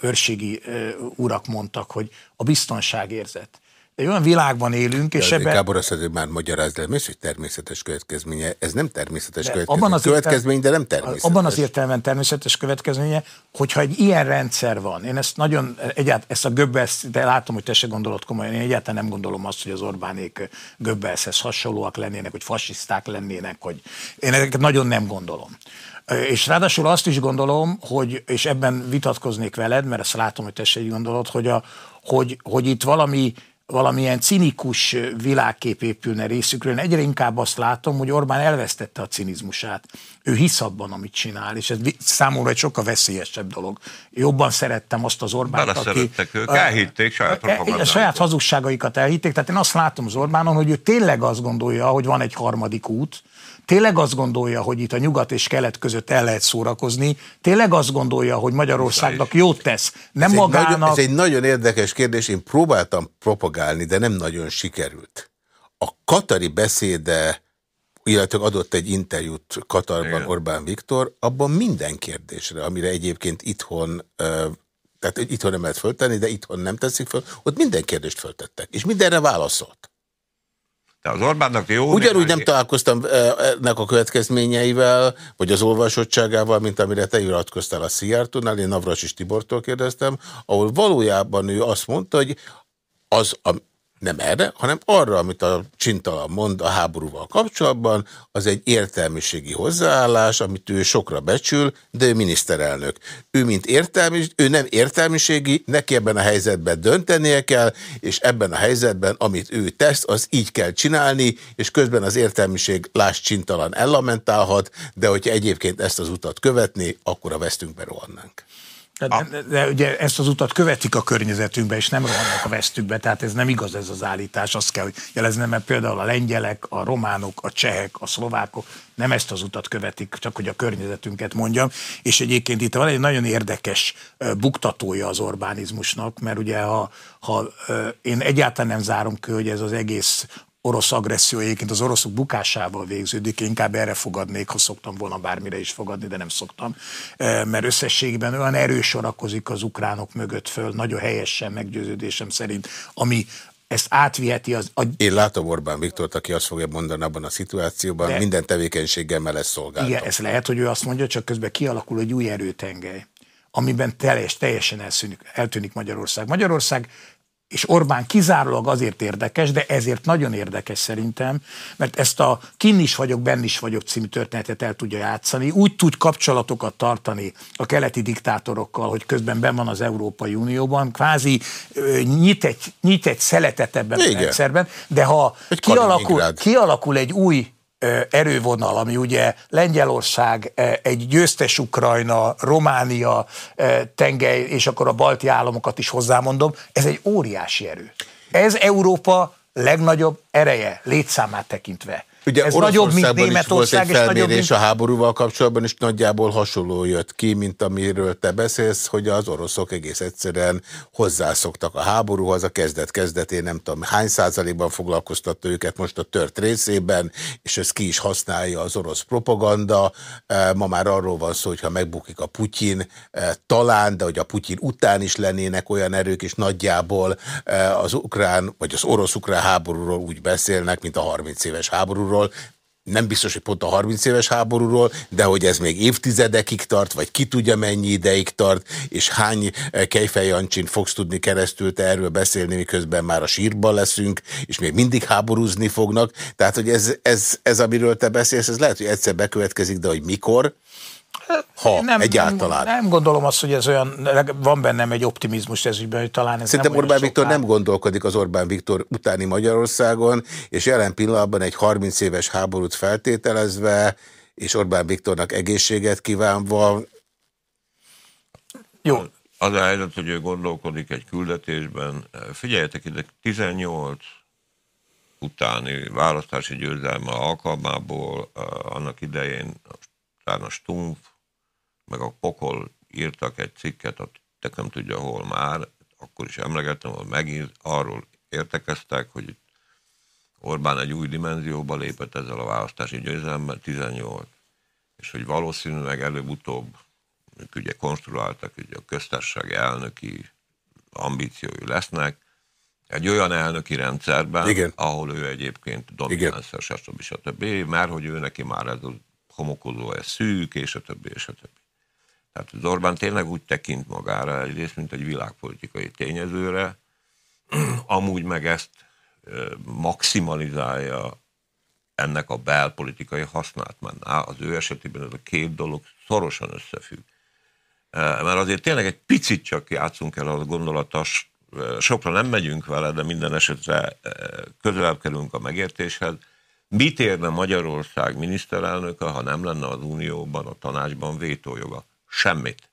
C: őrségi urak mondtak, hogy a biztonságérzet. Egy olyan világban élünk, és ebben...
A: Gábor azt azért már magyarázd el, mi hogy természetes következménye? Ez nem természetes de következmény. Abban az következmény, de nem természetes.
C: Abban az értelemben természetes következménye, hogyha egy ilyen rendszer van, én ezt nagyon, egyáltalán ezt a Göbbels, de látom, hogy te se gondolod komolyan, én egyáltalán nem gondolom azt, hogy az Orbánék Göbbelshez hasonlóak lennének, hogy fasiszták lennének, hogy én ezeket nagyon nem gondolom. És ráadásul azt is gondolom, hogy, és ebben vitatkoznék veled, mert ezt látom, hogy te se így gondolod, hogy, a, hogy, hogy itt valami valamilyen cinikus világkép épülne részükről. Én egyre inkább azt látom, hogy Orbán elvesztette a cinizmusát. Ő hisz abban, amit csinál, és ez számomra egy sokkal veszélyesebb dolog. Jobban szerettem azt az Orbánt,
B: aki... ők, elhitték saját
C: A saját hazugságaikat elhitték, tehát én azt látom az Orbánon, hogy ő tényleg azt gondolja, hogy van egy harmadik út, tényleg azt gondolja, hogy itt a nyugat és kelet között el lehet szórakozni, tényleg azt gondolja, hogy Magyarországnak jót tesz, nem ez magának...
A: Egy nagyon, ez egy nagyon érdekes kérdés, én próbáltam propagálni, de nem nagyon sikerült. A katari beszéde, illetve adott egy interjút Katarban Igen. Orbán Viktor, abban minden kérdésre, amire egyébként itthon tehát itthon nem lehet föltenni, de itthon nem teszik föl, ott minden kérdést föltettek, és mindenre válaszolt.
B: De az Orbánnak jó...
A: Ugyanúgy nem találkoztam ennek a következményeivel, vagy az olvasottságával, mint amire te iratkoztál a Szijjártónál, én Navras és Tibortól kérdeztem, ahol valójában ő azt mondta, hogy az, nem erre, hanem arra, amit a Csintalan mond a háborúval kapcsolatban, az egy értelmiségi hozzáállás, amit ő sokra becsül, de ő miniszterelnök. Ő, mint értelmi, ő nem értelmiségi, neki ebben a helyzetben döntenie kell, és ebben a helyzetben, amit ő tesz, az így kell csinálni, és közben az értelmiség láss Csintalan ellamentálhat, de hogyha egyébként ezt az utat követni, akkor a vesztünkbe rohannánk.
C: De, de, de ugye ezt az utat követik a környezetünkbe, és nem rohannak a vesztükbe, tehát ez nem igaz ez az állítás, azt kell, hogy jeleznem, mert például a lengyelek, a románok, a csehek, a szlovákok nem ezt az utat követik, csak hogy a környezetünket mondjam, és egyébként itt van egy nagyon érdekes buktatója az Orbánizmusnak, mert ugye ha, ha én egyáltalán nem zárom ki, hogy ez az egész orosz agresszió egyébként az oroszok bukásával végződik, inkább erre fogadnék, ha szoktam volna bármire is fogadni, de nem szoktam, mert összességében olyan erős sorakozik az ukránok mögött föl, nagyon helyesen meggyőződésem szerint, ami ezt átviheti az... A...
A: Én látom Orbán Viktort, aki azt fogja mondani abban a szituációban, de... minden tevékenységgel lesz szolgáltam.
C: Igen, ez lehet, hogy ő azt mondja, csak közben kialakul egy új erőtengely amiben teljes, teljesen elszűnik, eltűnik Magyarország. Magyarország és Orbán kizárólag azért érdekes, de ezért nagyon érdekes szerintem, mert ezt a Kinn is vagyok, benn is vagyok című történetet el tudja játszani, úgy tud kapcsolatokat tartani a keleti diktátorokkal, hogy közben ben van az Európai Unióban, kvázi nyit egy, nyit egy szeletet ebben Igen. a rendszerben, de ha kialakul, kialakul egy új erővonal, ami ugye Lengyelország, egy győztes Ukrajna, Románia tengely, és akkor a balti államokat is hozzámondom, ez egy óriási erő. Ez Európa legnagyobb ereje, létszámát tekintve.
A: Ugye ez nagyobb, mint Németország, és nagyobb, mint... a háborúval kapcsolatban, is nagyjából hasonló jött ki, mint amiről te beszélsz, hogy az oroszok egész egyszerűen hozzászoktak a háborúhoz, a kezdet-kezdetén nem tudom hány százalékban foglalkoztatta őket most a tört részében, és ezt ki is használja az orosz propaganda. E, ma már arról van szó, hogy ha megbukik a Putyin, e, talán, de hogy a Putyin után is lennének olyan erők, és nagyjából e, az ukrán, vagy az orosz-ukrán háborúról úgy beszélnek, mint a 30 éves háborúról, háborúról, nem biztos, hogy pont a 30 éves háborúról, de hogy ez még évtizedekig tart, vagy ki tudja mennyi ideig tart, és hány eh, Kejfejancsin fogsz tudni keresztül te erről beszélni, miközben már a sírban leszünk, és még mindig háborúzni fognak. Tehát, hogy ez, ez, ez amiről te beszélsz, ez lehet, hogy egyszer bekövetkezik, de hogy mikor, ha nem, egyáltalán.
C: Nem, nem gondolom azt, hogy ez olyan, van bennem egy optimizmus ez ügyben, hogy talán ez
A: Szerintem Orbán Viktor nem gondolkodik az Orbán Viktor utáni Magyarországon, és jelen pillanatban egy 30 éves háborút feltételezve, és Orbán Viktornak egészséget kívánva.
B: Jó. Az a helyzet, hogy ő gondolkodik egy küldetésben. Figyeljetek ide, 18 utáni választási győzelme alkalmából annak idején a Stumpf meg a Pokol írtak egy cikket, a nem tudja hol már, akkor is emlegettem, hogy megint arról értekeztek, hogy Orbán egy új dimenzióba lépett ezzel a választási győzelemmel, 18. És hogy valószínűleg előbb-utóbb ők ugye konstruáltak, hogy a köztársasági elnöki ambíciói lesznek, egy olyan elnöki rendszerben, Igen. ahol ő egyébként domináns, stb. stb. Mert hogy ő neki már ez a homokozó, ez szűk, és a többi, és a többi. Tehát az Orbán tényleg úgy tekint magára egyrészt, mint egy világpolitikai tényezőre, amúgy meg ezt maximalizálja ennek a belpolitikai hasznát, mert az ő esetében ez a két dolog szorosan összefügg. Mert azért tényleg egy picit csak játszunk el a gondolatos, sokra nem megyünk vele, de minden esetre közelebb kerülünk a megértéshez. Mit érne Magyarország miniszterelnöke, ha nem lenne az Unióban, a tanácsban vétójoga? Semmit.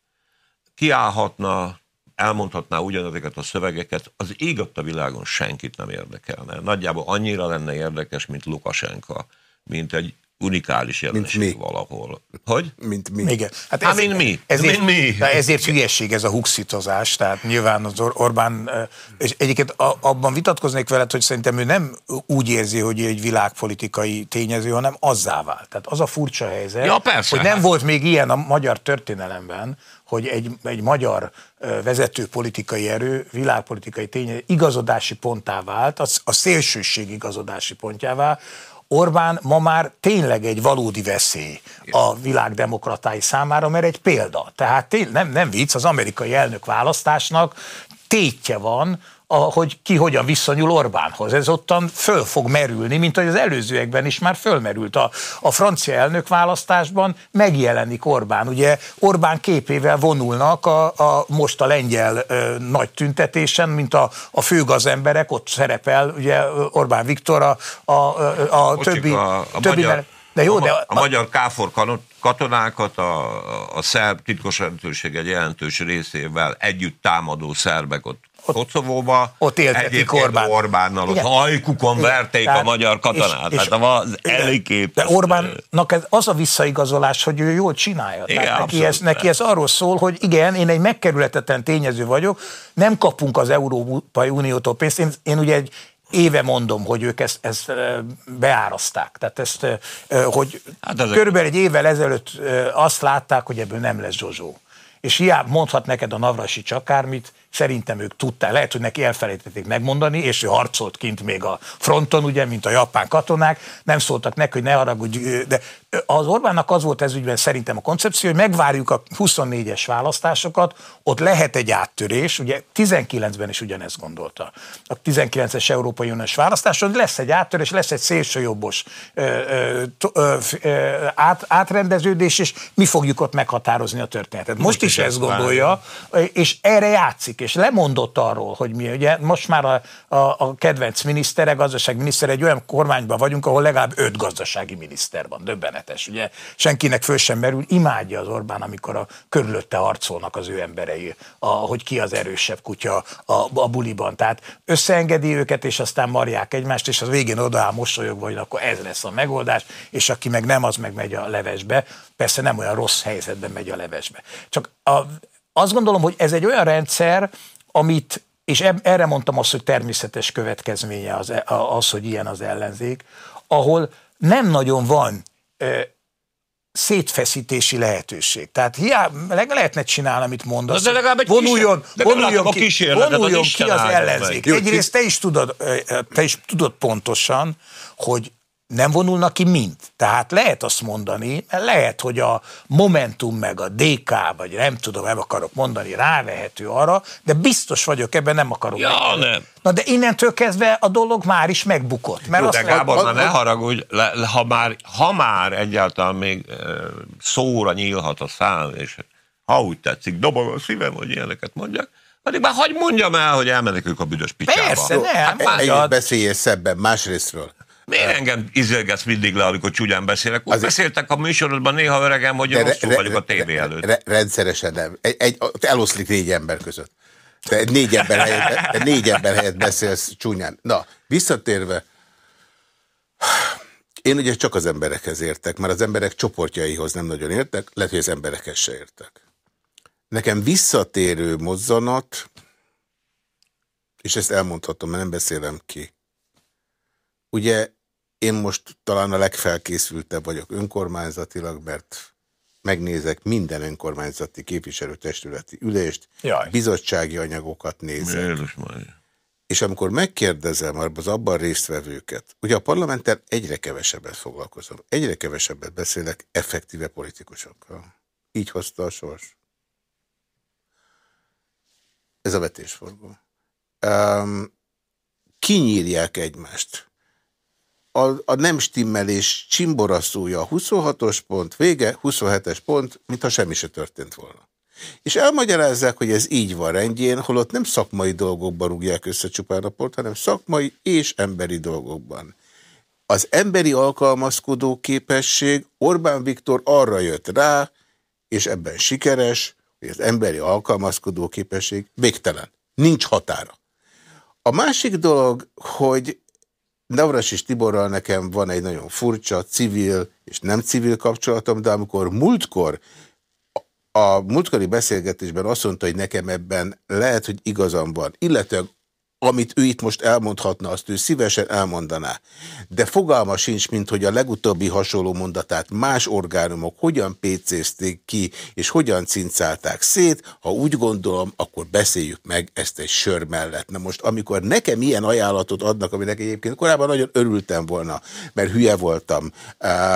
B: Kiállhatna, elmondhatná ugyanezeket a szövegeket, az ég a világon senkit nem érdekelne. Nagyjából annyira lenne érdekes, mint Lukasenka, mint egy unikális jelenség mint mi. valahol. Hogy?
A: Mint mi.
C: Igen. Hát, hát
B: mint mi.
C: Ezért, mint mi. ezért hülyesség ez a huxitozás, tehát nyilván az Orbán, és egyébként abban vitatkoznék veled, hogy szerintem ő nem úgy érzi, hogy egy világpolitikai tényező, hanem azzá vált. Tehát az a furcsa helyzet,
B: ja, persze,
C: hogy nem hát. volt még ilyen a magyar történelemben, hogy egy, egy magyar vezető politikai erő, világpolitikai tényező igazodási ponttá vált, a, a szélsőség igazodási pontjává, Orbán ma már tényleg egy valódi veszély a világ demokratái számára, mert egy példa. Tehát tény, nem, nem vicc, az amerikai elnök választásnak tétje van, a, hogy ki hogyan viszonyul Orbánhoz. Ez ottan föl fog merülni, mint hogy az előzőekben is már fölmerült. A, a francia elnök választásban megjelenik Orbán. Ugye Orbán képével vonulnak a, a most a lengyel ö, nagy tüntetésen, mint a, a főgazemberek, ott szerepel ugye Orbán Viktor a, a, a, a többi... A, a többi
B: magyar, de jó, a, de a, a magyar káfor katonákat a, a szerb titkos rendőrség egy jelentős részével együtt támadó szerbek ott ott, Koszovóba,
C: ott éltetik Orbán.
B: Orbánnal, ott hajkukon verték Tehát, a magyar katonát. És, és, hát az
C: De Orbánnak ez az a visszaigazolás, hogy ő jól csinálja. Igen, Tehát neki, ez, neki ez arról szól, hogy igen, én egy megkerületetlen tényező vagyok, nem kapunk az Európai Uniótól pénzt. Én, én ugye egy éve mondom, hogy ők ezt, ezt beáraszták. Tehát ezt, hogy hát körülbelül egy évvel ezelőtt azt látták, hogy ebből nem lesz Zsozsó. És hiába mondhat neked a Navrasi akármit, Szerintem ők tudták, lehet, hogy neki elfelejtették megmondani, és ő harcolt kint még a fronton, ugye, mint a japán katonák, nem szóltak neki, hogy ne haragudj, de az Orbánnak az volt ez ügyben szerintem a koncepció, hogy megvárjuk a 24-es választásokat, ott lehet egy áttörés, ugye 19-ben is ugyanezt gondolta. A 19-es Európai Uniós választáson lesz egy áttörés, lesz egy szélsőjobbos át, átrendeződés, és mi fogjuk ott meghatározni a történetet. Most, most is ezt gondolja, és erre játszik, és lemondott arról, hogy mi, ugye most már a, a, a kedvenc minisztere, gazdaságminiszter egy olyan kormányban vagyunk, ahol legalább öt gazdasági miniszter van, döbbenetes, ugye? Senkinek föl sem merül, imádja az Orbán, amikor a körülötte harcolnak az ő emberei, a, hogy ki az erősebb kutya a, a buliban, tehát összeengedi őket, és aztán marják egymást, és az végén odaáll mosolyogva, hogy akkor ez lesz a megoldás, és aki meg nem, az meg megy a levesbe, persze nem olyan rossz helyzetben megy a levesbe. Csak a, azt gondolom, hogy ez egy olyan rendszer, amit és erre mondtam azt, hogy természetes következménye az, e, az, hogy ilyen az ellenzék, ahol nem nagyon van szétfeszítési lehetőség. Tehát hiába, meg lehetne csinálni, amit mondasz.
B: De legalább egy
C: vonuljon,
B: kísér,
C: vonuljon, ki, vonuljon ki az ellenzék. Egyrészt te is, tudod, te is tudod pontosan, hogy nem vonulnak ki mind. Tehát lehet azt mondani, lehet, hogy a Momentum meg a DK, vagy nem tudom, nem akarok mondani, rávehető arra, de biztos vagyok, ebben nem akarok.
B: Ja, megtenni. nem.
C: Na de innentől kezdve a dolog már is megbukott.
B: Mert Jó, de Gábor, ne haragudj, ha már, ha már egyáltalán még szóra nyílhat a szám, és ha úgy tetszik, dobog a szívem, hogy ilyeneket mondjak, addig már hagyd mondjam el, hogy elmenekünk a büdös picsába.
C: Persze, nem.
A: Hát, beszéljél szebben, másrésztről.
B: Miért engem izélgetsz mindig le, amikor csúgyán beszélek? Úgy Azért... beszéltek a műsorodban néha öregem, hogy rosszul re, vagyok a tévé előtt. Re,
A: rendszeresen nem. Egy, egy, eloszlik négy ember között. Te négy ember helyett, te négy ember helyett beszélsz csúnyán. Na, visszatérve, én ugye csak az emberekhez értek, mert az emberek csoportjaihoz nem nagyon értek, lehet, hogy az emberekhez se értek. Nekem visszatérő mozzanat, és ezt elmondhatom, mert nem beszélem ki. Ugye én most talán a legfelkészültebb vagyok önkormányzatilag, mert megnézek minden önkormányzati képviselőtestületi ülést, Jaj. bizottsági anyagokat nézek. És amikor megkérdezem az abban résztvevőket, ugye a parlamenter egyre kevesebbet foglalkozom, egyre kevesebbet beszélek effektíve politikusokkal. Így hozta a sors. Ez a vetésforgó. Um, kinyírják egymást a, a nem stimmelés csimboraszója 26-os pont, vége 27-es pont, mintha semmi se történt volna. És elmagyarázzák, hogy ez így van rendjén, holott nem szakmai dolgokban rúgják össze csupán a port, hanem szakmai és emberi dolgokban. Az emberi alkalmazkodó képesség Orbán Viktor arra jött rá, és ebben sikeres, hogy az emberi alkalmazkodó képesség végtelen. Nincs határa. A másik dolog, hogy Navras és Tiborral nekem van egy nagyon furcsa civil és nem civil kapcsolatom, de amikor múltkor a múltkori beszélgetésben azt mondta, hogy nekem ebben lehet, hogy igazam van, illetve amit ő itt most elmondhatna, azt ő szívesen elmondaná. De fogalma sincs, mint hogy a legutóbbi hasonló mondatát más orgánumok hogyan pécézték ki, és hogyan cincálták szét. Ha úgy gondolom, akkor beszéljük meg ezt egy sör mellett. Na most, amikor nekem ilyen ajánlatot adnak, aminek egyébként korábban nagyon örültem volna, mert hülye voltam,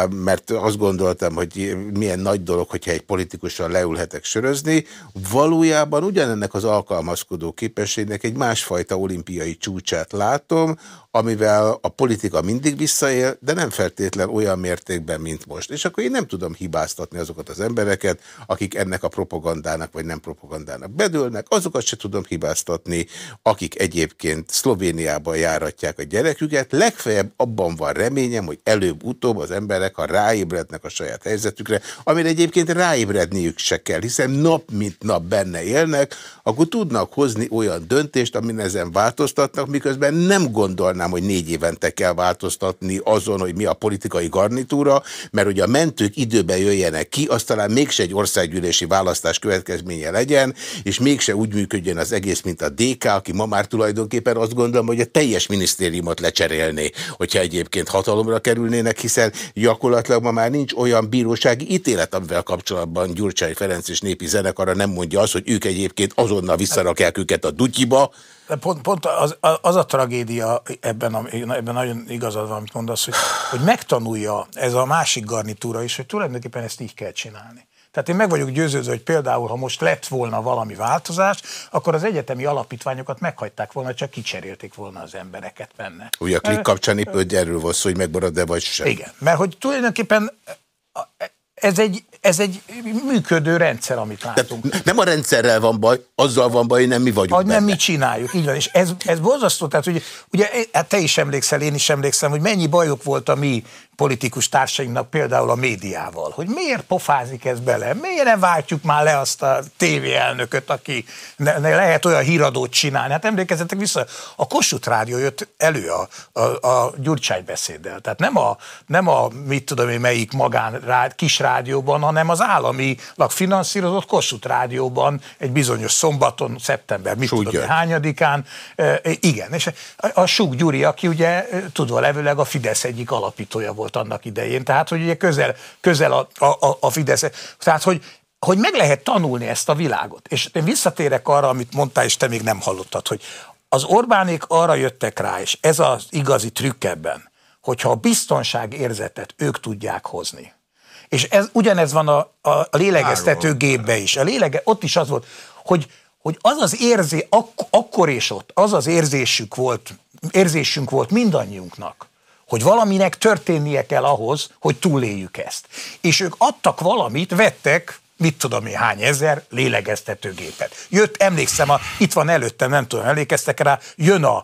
A: mert azt gondoltam, hogy milyen nagy dolog, hogyha egy politikussal leülhetek sörözni, valójában ugyanennek az alkalmazkodó képességnek egy másfajta olimpiai csúcsát látom, amivel a politika mindig visszaél, de nem feltétlen olyan mértékben, mint most. És akkor én nem tudom hibáztatni azokat az embereket, akik ennek a propagandának vagy nem propagandának bedőlnek, azokat se tudom hibáztatni, akik egyébként Szlovéniában járatják a gyereküket. Legfeljebb abban van reményem, hogy előbb-utóbb az emberek, ha ráébrednek a saját helyzetükre, amire egyébként ráébredniük se kell, hiszen nap mint nap benne élnek, akkor tudnak hozni olyan döntést, amin ezen változtatnak, miközben nem gondolnak gondolnám, hogy négy évente kell változtatni azon, hogy mi a politikai garnitúra, mert hogy a mentők időben jöjjenek ki, az talán mégse egy országgyűlési választás következménye legyen, és mégse úgy működjön az egész, mint a DK, aki ma már tulajdonképpen azt gondolom, hogy a teljes minisztériumot lecserélné, hogyha egyébként hatalomra kerülnének, hiszen gyakorlatilag ma már nincs olyan bírósági ítélet, amivel kapcsolatban Gyurcsány Ferenc és népi zenekara nem mondja azt, hogy ők egyébként azonnal visszarakják őket a dutyiba,
C: De pont, pont az, az a tragédia ebben, a, ebben nagyon igazad van, amit mondasz, hogy, hogy megtanulja ez a másik garnitúra is, hogy tulajdonképpen ezt így kell csinálni. Tehát én meg vagyok győződve, hogy például, ha most lett volna valami változás, akkor az egyetemi alapítványokat meghagyták volna, csak kicserélték volna az embereket benne.
A: Ugye a klik kapcsán épp, hogy erről volt szó, hogy megmarad-e vagy sem.
C: Igen, mert hogy tulajdonképpen ez egy, ez egy működő rendszer, amit látunk.
A: Tehát nem a rendszerrel van baj, azzal van baj, hogy nem mi vagyunk
C: hogy nem mi csináljuk, így van. És ez, ez borzasztó, tehát ugye, ugye hát te is emlékszel, én is emlékszem, hogy mennyi bajok volt a mi politikus társainknak például a médiával, hogy miért pofázik ez bele, miért nem váltjuk már le azt a tévéelnököt, aki ne, ne lehet olyan híradót csinálni. Hát emlékezzetek vissza, a Kossuth Rádió jött elő a, a, a Gyurcsány beszéddel, tehát nem a, nem a mit tudom én melyik magán rád, kis rádióban, hanem az állami finanszírozott Kossuth Rádióban egy bizonyos szombaton, szeptember, mit Súgy tudom, hányadikán, e, igen, és a, a Súg Gyuri, aki ugye tudva levőleg a Fidesz egyik alapítója volt volt annak idején. Tehát, hogy ugye közel, közel a, a, a Fidesz. Tehát, hogy, hogy meg lehet tanulni ezt a világot. És én visszatérek arra, amit mondtál, és te még nem hallottad, hogy az Orbánék arra jöttek rá, és ez az igazi trükk ebben, hogyha a biztonság érzetet ők tudják hozni. És ez, ugyanez van a, a, a lélegeztető gépbe is. A lélege, ott is az volt, hogy, hogy az az érzé, ak, akkor és ott, az az érzésük volt, érzésünk volt mindannyiunknak, hogy valaminek történnie kell ahhoz, hogy túléljük ezt. És ők adtak valamit, vettek, mit tudom én, hány ezer lélegeztetőgépet. Jött, emlékszem, a, itt van előttem, nem tudom, emlékeztek rá, jön a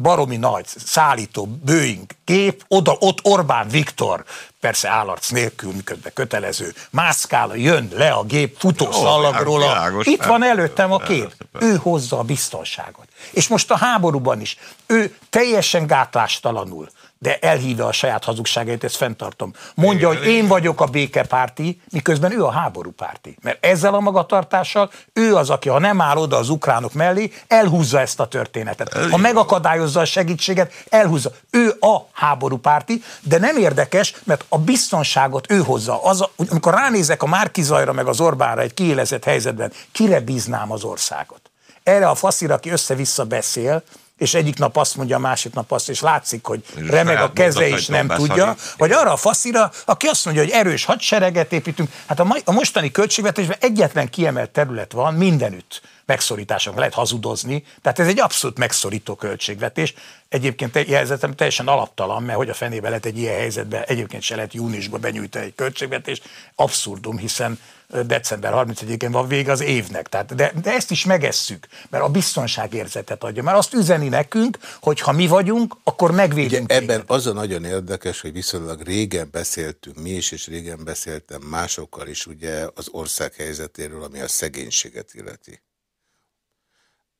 C: baromi nagy szállító Boeing gép, oda, ott Orbán Viktor, persze állarc nélkül, miközben kötelező, mászkál, jön le a gép futószalagról. Itt van előttem a kép. Ő hozza a biztonságot. És most a háborúban is. Ő teljesen gátlástalanul de elhívja a saját hazugságait, ezt fenntartom. Mondja, hogy én vagyok a békepárti, miközben ő a háborúpárti. Mert ezzel a magatartással ő az, aki, ha nem áll oda az ukránok mellé, elhúzza ezt a történetet. Ha megakadályozza a segítséget, elhúzza. Ő a háborúpárti, de nem érdekes, mert a biztonságot ő hozza. Az, amikor ránézek a Márkizajra meg az Orbánra egy kiélezett helyzetben, kire bíznám az országot? Erre a faszira, aki össze-vissza beszél, és egyik nap azt mondja, a másik nap azt, és látszik, hogy és remeg a keze is nem tudja, vagy arra a faszira, aki azt mondja, hogy erős hadsereget építünk. Hát a, mai, a mostani költségvetésben egyetlen kiemelt terület van mindenütt megszorítások, lehet hazudozni, tehát ez egy abszolút megszorító költségvetés. Egyébként jelzetem teljesen alaptalan, mert hogy a fenébe lehet egy ilyen helyzetben, egyébként se lehet júniusban benyújtani egy költségvetés, abszurdum, hiszen december 31-én van vége az évnek. Tehát, de, de ezt is megesszük, mert a biztonságérzetet adja. Mert azt üzeni nekünk, hogy ha mi vagyunk, akkor megvédünk.
A: Ugye ebben az a nagyon érdekes, hogy viszonylag régen beszéltünk mi is, és régen beszéltem másokkal is ugye az ország helyzetéről, ami a szegénységet illeti.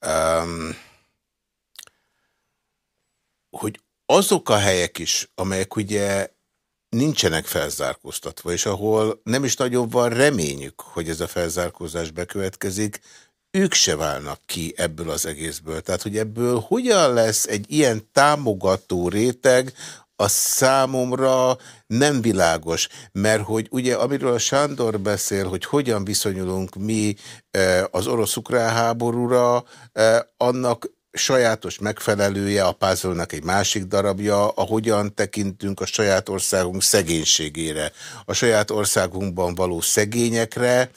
A: Um, hogy azok a helyek is, amelyek ugye nincsenek felzárkóztatva, és ahol nem is nagyon van reményük, hogy ez a felzárkózás bekövetkezik, ők se válnak ki ebből az egészből. Tehát, hogy ebből hogyan lesz egy ilyen támogató réteg, a számomra nem világos, mert hogy ugye amiről a Sándor beszél, hogy hogyan viszonyulunk mi eh, az orosz-ukrán háborúra, eh, annak sajátos megfelelője a puzzle egy másik darabja, ahogyan tekintünk a saját országunk szegénységére, a saját országunkban való szegényekre,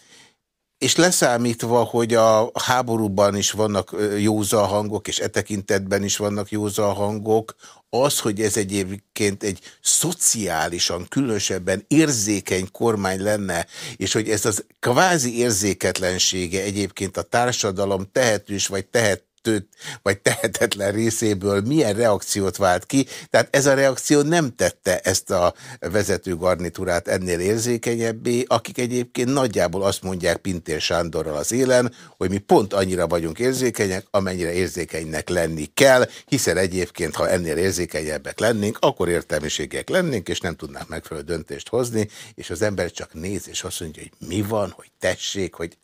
A: és leszámítva, hogy a háborúban is vannak józa hangok, és e tekintetben is vannak józa hangok, az, hogy ez egyébként egy szociálisan, különösebben érzékeny kormány lenne, és hogy ez az kvázi érzéketlensége egyébként a társadalom tehetős vagy tehet tehetőt, vagy tehetetlen részéből milyen reakciót vált ki. Tehát ez a reakció nem tette ezt a vezető garnitúrát ennél érzékenyebbé, akik egyébként nagyjából azt mondják Pintér Sándorral az élen, hogy mi pont annyira vagyunk érzékenyek, amennyire érzékenynek lenni kell, hiszen egyébként, ha ennél érzékenyebbek lennénk, akkor értelmiségek lennénk, és nem tudnánk megfelelő döntést hozni, és az ember csak néz, és azt mondja, hogy mi van, hogy tessék, hogy...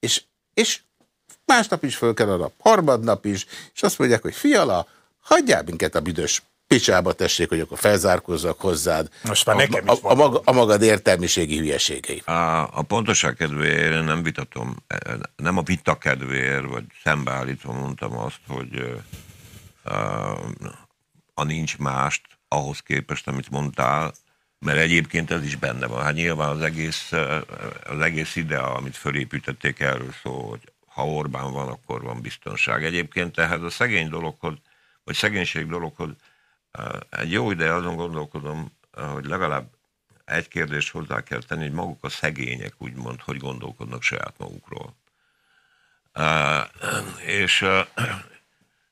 A: És, és másnap is föl kell a nap, harmadnap is, és azt mondják, hogy fiala, hagyjál minket a büdös picsába tessék, hogy akkor felzárkózzak hozzád.
C: Most már nekem
A: a, a, a, maga, a magad értelmiségi hülyességei.
B: A, a pontoság kedvéért nem vitatom, nem a vita kedvéért, vagy szembeállítva mondtam azt, hogy a, a nincs mást ahhoz képest, amit mondtál, mert egyébként ez is benne van. Hát nyilván az egész, az egész idea, amit fölépítették erről szó, hogy ha Orbán van, akkor van biztonság. Egyébként ehhez a szegény dologhoz, vagy szegénység dologhoz egy jó ideje azon gondolkodom, hogy legalább egy kérdést hozzá kell tenni, hogy maguk a szegények úgymond, hogy gondolkodnak saját magukról. És,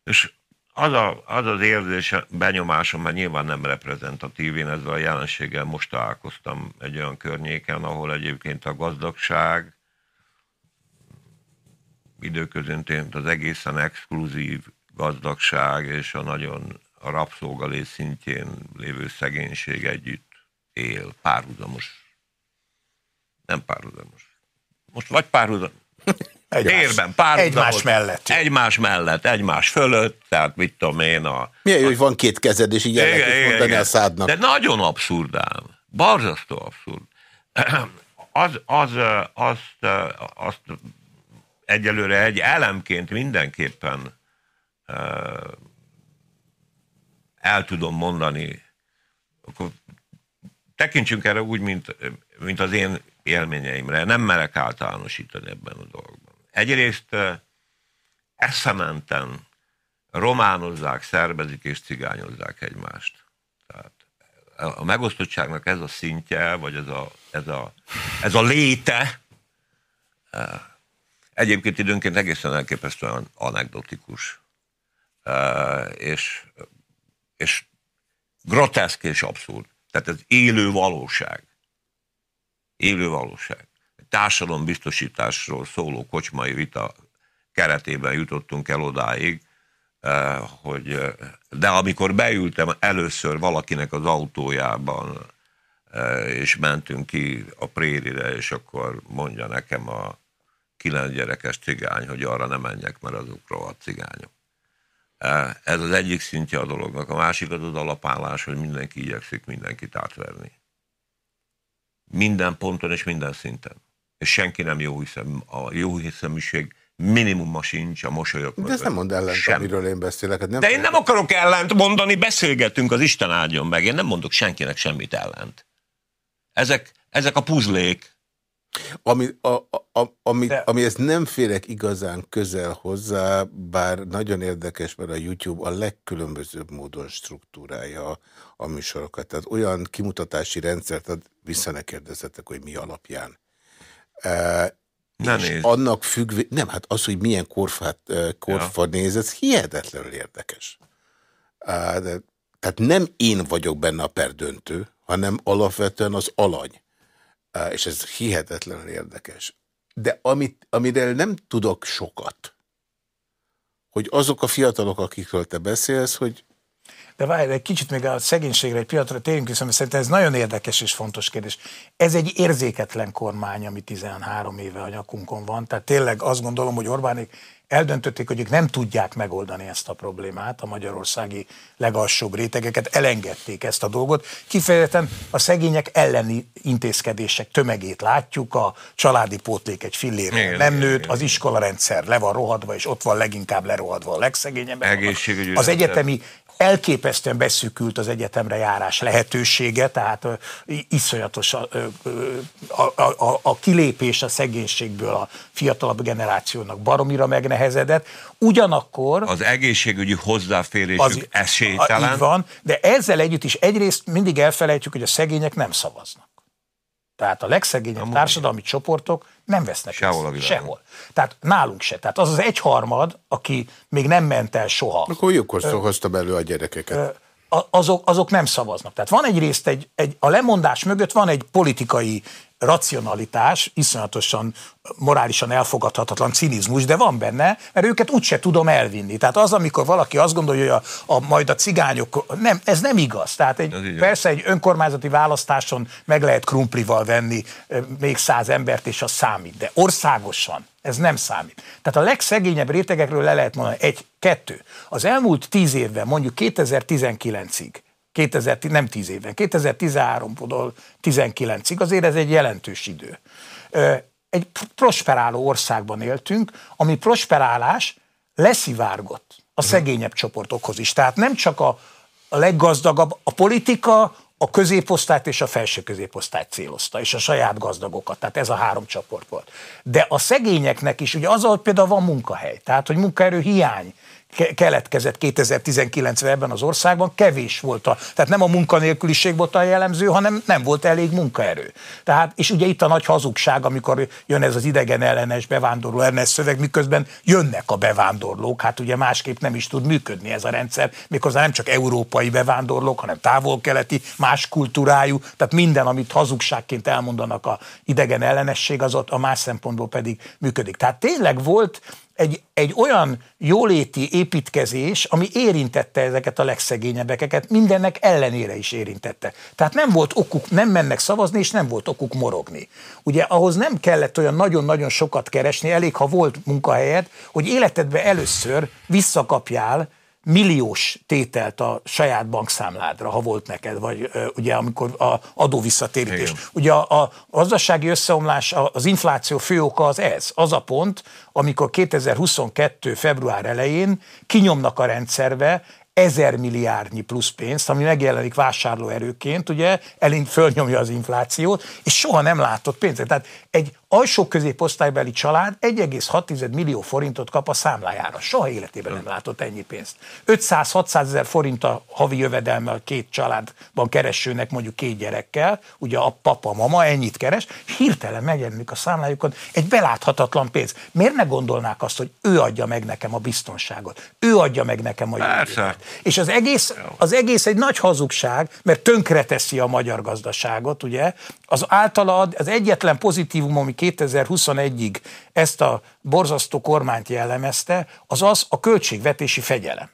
B: és az, a, az az érzés, benyomásom, mert nyilván nem reprezentatív, én ezzel a jelenséggel most találkoztam egy olyan környéken, ahol egyébként a gazdagság időközönként az egészen exkluzív gazdagság és a nagyon a rabszolgalé szintjén lévő szegénység együtt él, párhuzamos. Nem párhuzamos. Most vagy párhuzamos, Egymás, Térben,
C: egymás mellett.
B: Egymás mellett, egymás fölött, tehát mit tudom én a...
A: Milyen jó, hogy van két kezed, és így el lehet mondani igen. a szádnak.
B: De nagyon abszurdám. Barzasztó abszurd. Az, az, azt, azt egyelőre egy elemként mindenképpen el tudom mondani, akkor tekintsünk erre úgy, mint, mint az én élményeimre. Nem merek általánosítani ebben a dolgban. Egyrészt eszementen románozzák, szerbezik és cigányozzák egymást. Tehát a megosztottságnak ez a szintje, vagy ez a, ez a, ez a léte, egyébként időnként egészen elképesztően anekdotikus. És, és groteszk és abszurd. Tehát ez élő valóság. Élő valóság társadalombiztosításról szóló kocsmai vita keretében jutottunk el odáig, eh, hogy eh, de amikor beültem először valakinek az autójában, eh, és mentünk ki a prérire, és akkor mondja nekem a kilenc gyerekes cigány, hogy arra nem menjek, mert azok rohadt cigányok. Ez az egyik szintje a dolognak. A másik az az alapállás, hogy mindenki igyekszik mindenkit átverni. Minden ponton és minden szinten és senki nem jó hiszem. A jó hiszeműség minimuma sincs a mosolyok
A: De ez nem mond ellent, Sem. amiről én beszélek. Hát
B: nem De én nem akarok ellent mondani, beszélgetünk, az Isten áldjon meg. Én nem mondok senkinek semmit ellent. Ezek, ezek a puzlék.
A: Ami, a, a, ami, De... ami ezt nem férek igazán közel hozzá, bár nagyon érdekes, mert a YouTube a legkülönbözőbb módon struktúrája a műsorokat. Tehát olyan kimutatási rendszert ad, vissza ne kérdezzetek, hogy mi alapján
B: nem
A: és nézd. annak függvé... Nem, hát az, hogy milyen korfát, korfa ja. néz, ez hihetetlenül érdekes. De, tehát nem én vagyok benne a perdöntő, hanem alapvetően az alany. És ez hihetetlenül érdekes. De amit, amire nem tudok sokat, hogy azok a fiatalok, akikről te beszélsz, hogy
C: de várj, egy kicsit még a szegénységre egy pillanatra térjünk vissza, mert szerintem ez nagyon érdekes és fontos kérdés. Ez egy érzéketlen kormány, ami 13 éve a nyakunkon van. Tehát tényleg azt gondolom, hogy Orbánék eldöntötték, hogy ők nem tudják megoldani ezt a problémát, a magyarországi legalsóbb rétegeket, elengedték ezt a dolgot. Kifejezetten a szegények elleni intézkedések tömegét látjuk, a családi pótlék egy fillére nem nőtt, az iskolarendszer le van rohadva, és ott van leginkább lerohadva a legszegényebb. Az egyetemi elképesztően beszűkült az egyetemre járás lehetősége, tehát iszonyatos a, a, a, a kilépés a szegénységből a fiatalabb generációnak baromira megnehezedett. Ugyanakkor...
B: Az egészségügyi hozzáférésük az, esélytelen.
C: Így van, de ezzel együtt is egyrészt mindig elfelejtjük, hogy a szegények nem szavaznak. Tehát a legszegényebb Amúgy társadalmi csoportok nem vesznek
B: Sehol a
C: Sehol. Tehát nálunk se. Tehát az az egyharmad, aki még nem ment el soha.
A: Akkor jókor hoztam elő a gyerekeket.
C: Azok, azok nem szavaznak. Tehát van egyrészt egy, egy, a lemondás mögött van egy politikai racionalitás, iszonyatosan morálisan elfogadhatatlan cinizmus, de van benne, mert őket úgyse tudom elvinni. Tehát az, amikor valaki azt gondolja, hogy a, a, majd a cigányok, nem, ez nem igaz. Tehát egy, persze egy önkormányzati választáson meg lehet krumplival venni még száz embert, és az számít, de országosan ez nem számít. Tehát a legszegényebb rétegekről le lehet mondani, egy, kettő. Az elmúlt tíz évben, mondjuk 2019-ig, 2000, nem 10 éven, 2013-tól 19-ig, azért ez egy jelentős idő. Egy prosperáló országban éltünk, ami prosperálás leszivárgott a szegényebb csoportokhoz is. Tehát nem csak a, a leggazdagabb, a politika a középosztályt és a felső középosztályt célozta, és a saját gazdagokat, tehát ez a három csoport volt. De a szegényeknek is, ugye az, hogy például van munkahely, tehát hogy munkaerő hiány, keletkezett 2019-ben ebben az országban, kevés volt a, tehát nem a munkanélküliség volt a jellemző, hanem nem volt elég munkaerő. Tehát, és ugye itt a nagy hazugság, amikor jön ez az idegen ellenes bevándorló ellenes szöveg, miközben jönnek a bevándorlók, hát ugye másképp nem is tud működni ez a rendszer, méghozzá nem csak európai bevándorlók, hanem távol-keleti, más kultúrájú, tehát minden, amit hazugságként elmondanak a idegen ellenesség, az ott a más szempontból pedig működik. Tehát tényleg volt egy, egy olyan jóléti építkezés, ami érintette ezeket a legszegényebbeket, mindennek ellenére is érintette. Tehát nem volt okuk, nem mennek szavazni, és nem volt okuk morogni. Ugye ahhoz nem kellett olyan nagyon-nagyon sokat keresni, elég, ha volt munkahelyed, hogy életedbe először visszakapjál milliós tételt a saját bankszámládra, ha volt neked, vagy ugye amikor a adóvisszatérítés. Igen. Ugye a, a gazdasági összeomlás, az infláció fő oka az ez. Az a pont, amikor 2022. február elején kinyomnak a rendszerbe ezer milliárdnyi plusz pénzt, ami megjelenik vásárlóerőként, ugye, elint fölnyomja az inflációt, és soha nem látott pénzt. Tehát egy alsó középosztálybeli család 1,6 millió forintot kap a számlájára. Soha életében nem látott ennyi pénzt. 500-600 ezer forint a havi jövedelme a két családban keresőnek, mondjuk két gyerekkel, ugye a papa, mama ennyit keres, és hirtelen megjelenik a számlájukon egy beláthatatlan pénz. Miért ne gondolnák azt, hogy ő adja meg nekem a biztonságot, ő adja meg nekem a jövedelmet. És az egész, az egész egy nagy hazugság, mert tönkreteszi a magyar gazdaságot, ugye? Az általa az egyetlen pozitívum, ami 2021-ig ezt a borzasztó kormányt jellemezte, az az a költségvetési fegyelem.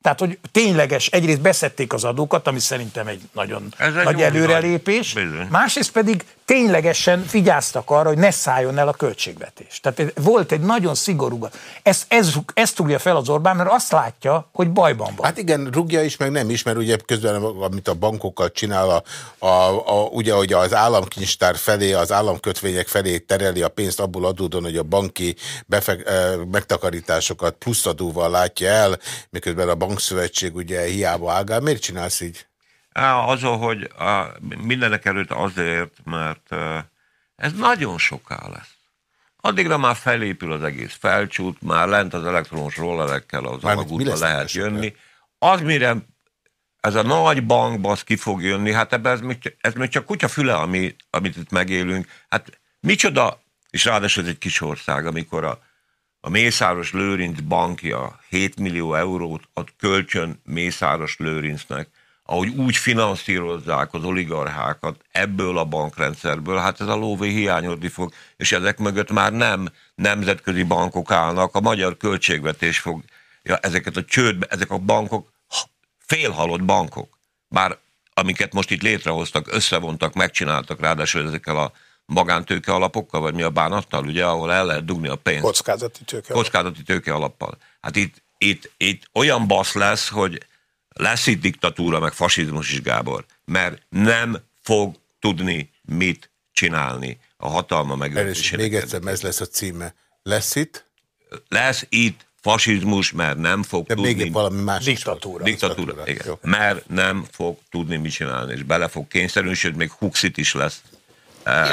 C: Tehát, hogy tényleges, egyrészt beszették az adókat, ami szerintem egy nagyon Ez egy nagy előrelépés, nagy, másrészt pedig ténylegesen vigyáztak arra, hogy ne szálljon el a költségvetés. Tehát volt egy nagyon szigorú. Ez, ez, ezt rúgja fel az Orbán, mert azt látja, hogy bajban van.
A: Hát igen, rúgja is, meg nem is, mert ugye közben, amit a bankokkal csinál, a, a, a, ugye hogy az államkincstár felé, az államkötvények felé tereli a pénzt abból adódóan, hogy a banki befek, megtakarításokat plusz adóval látja el, miközben a bankszövetség ugye hiába ágál. Miért csinálsz így?
B: Az, hogy a, mindenek előtt azért, mert ez nagyon soká lesz. Addigra már felépül az egész felcsút, már lent az elektromos rollerekkel az alagútra lehet jönni. Az, mire ez a nagy bank az ki fog jönni, hát ebben ez még, ez még csak kutya füle, ami, amit itt megélünk. Hát micsoda, és ráadásul ez egy kis ország, amikor a, a Mészáros Lőrinc bankja 7 millió eurót ad kölcsön Mészáros Lőrincnek, ahogy úgy finanszírozzák az oligarchákat ebből a bankrendszerből, hát ez a lóvé hiányodni fog, és ezek mögött már nem nemzetközi bankok állnak, a magyar költségvetés fog ja, ezeket a csődbe, ezek a bankok félhalott bankok, már amiket most itt létrehoztak, összevontak, megcsináltak, ráadásul ezekkel a magántőke alapokkal, vagy mi a bánattal, ugye, ahol el lehet dugni a pénzt.
C: Kockázati tőke.
B: Kockázati tőke alappal. Hát itt, itt, itt olyan basz lesz, hogy lesz itt diktatúra, meg fasizmus is, Gábor, mert nem fog tudni mit csinálni a hatalma megőrzésének.
A: Még egyszer, ez lesz a címe. Lesz itt?
B: Lesz itt fasizmus, mert nem fog
A: De
B: tudni...
A: még valami más
B: Diktatúra. Diktatúra, diktatúra igen. Mert nem fog tudni mit csinálni, és bele fog kényszerülni, sőt, még Huxit is lesz.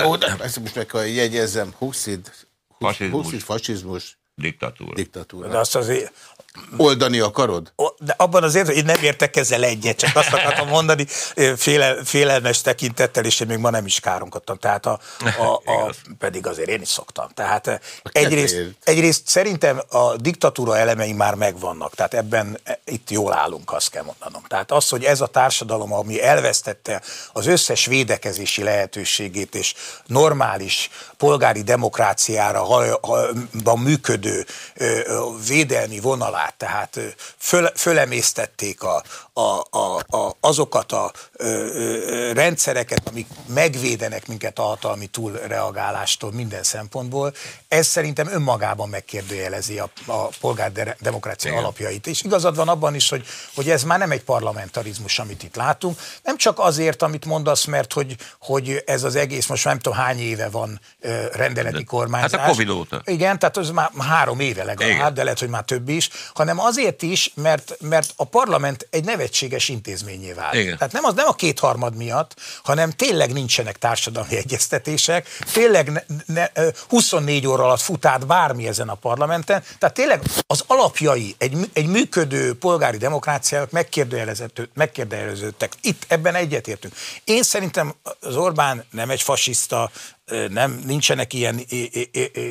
A: Jó, de ezt most meg kell jegyezzem, Huxid, fasizmus. Huxid, fasizmus.
B: Diktatúra.
A: Diktatúra.
C: De azt azért,
A: Oldani akarod?
C: De abban azért, hogy én nem értek ezzel egyet, csak azt akartam mondani, féle, félelmes tekintettel, és én még ma nem is káromkodtam. Tehát a, a, a, pedig azért én is szoktam. Tehát egyrészt, egyrészt szerintem a diktatúra elemei már megvannak, tehát ebben e, itt jól állunk, azt kell mondanom. Tehát az, hogy ez a társadalom, ami elvesztette az összes védekezési lehetőségét, és normális polgári demokráciára ha, ha, működő védelmi vonalát, tehát föl, fölemésztették a, a, a, a, azokat a ö, ö, rendszereket, amik megvédenek minket a hatalmi túlreagálástól minden szempontból. Ez szerintem önmagában megkérdőjelezi a, a polgárdemokrácia alapjait. És igazad van abban is, hogy, hogy ez már nem egy parlamentarizmus, amit itt látunk. Nem csak azért, amit mondasz, mert hogy, hogy ez az egész most nem tudom hány éve van rendeleti kormányzás.
B: Hát a Covid óta.
C: Igen, tehát az már három éve legalább, Igen. de lehet, hogy már több is, hanem azért is, mert, mert a parlament egy nevetséges intézményé vált. Igen. Tehát nem az nem a kétharmad miatt, hanem tényleg nincsenek társadalmi egyeztetések, tényleg ne, ne, 24 óra alatt fut át bármi ezen a parlamenten, tehát tényleg az alapjai egy, egy működő polgári demokráciának megkérdőjeleződtek. Itt ebben egyetértünk. Én szerintem az Orbán nem egy fasiszta, nem, nincsenek ilyen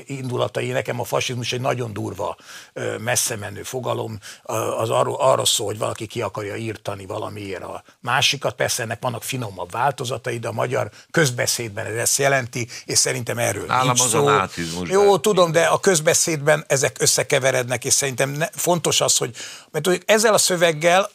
C: indulatai. Nekem a fasizmus egy nagyon durva, messze menő fogalom. Az arról, arra szól, hogy valaki ki akarja írtani valamiért a másikat. Persze ennek vannak finomabb változatai, de a magyar közbeszédben ez ezt jelenti, és szerintem erről
B: Nálam
C: nincs
B: az
C: szó.
B: A
C: Jó, tudom, de a közbeszédben ezek összekeverednek, és szerintem ne, fontos az, hogy mert ezzel a szöveggel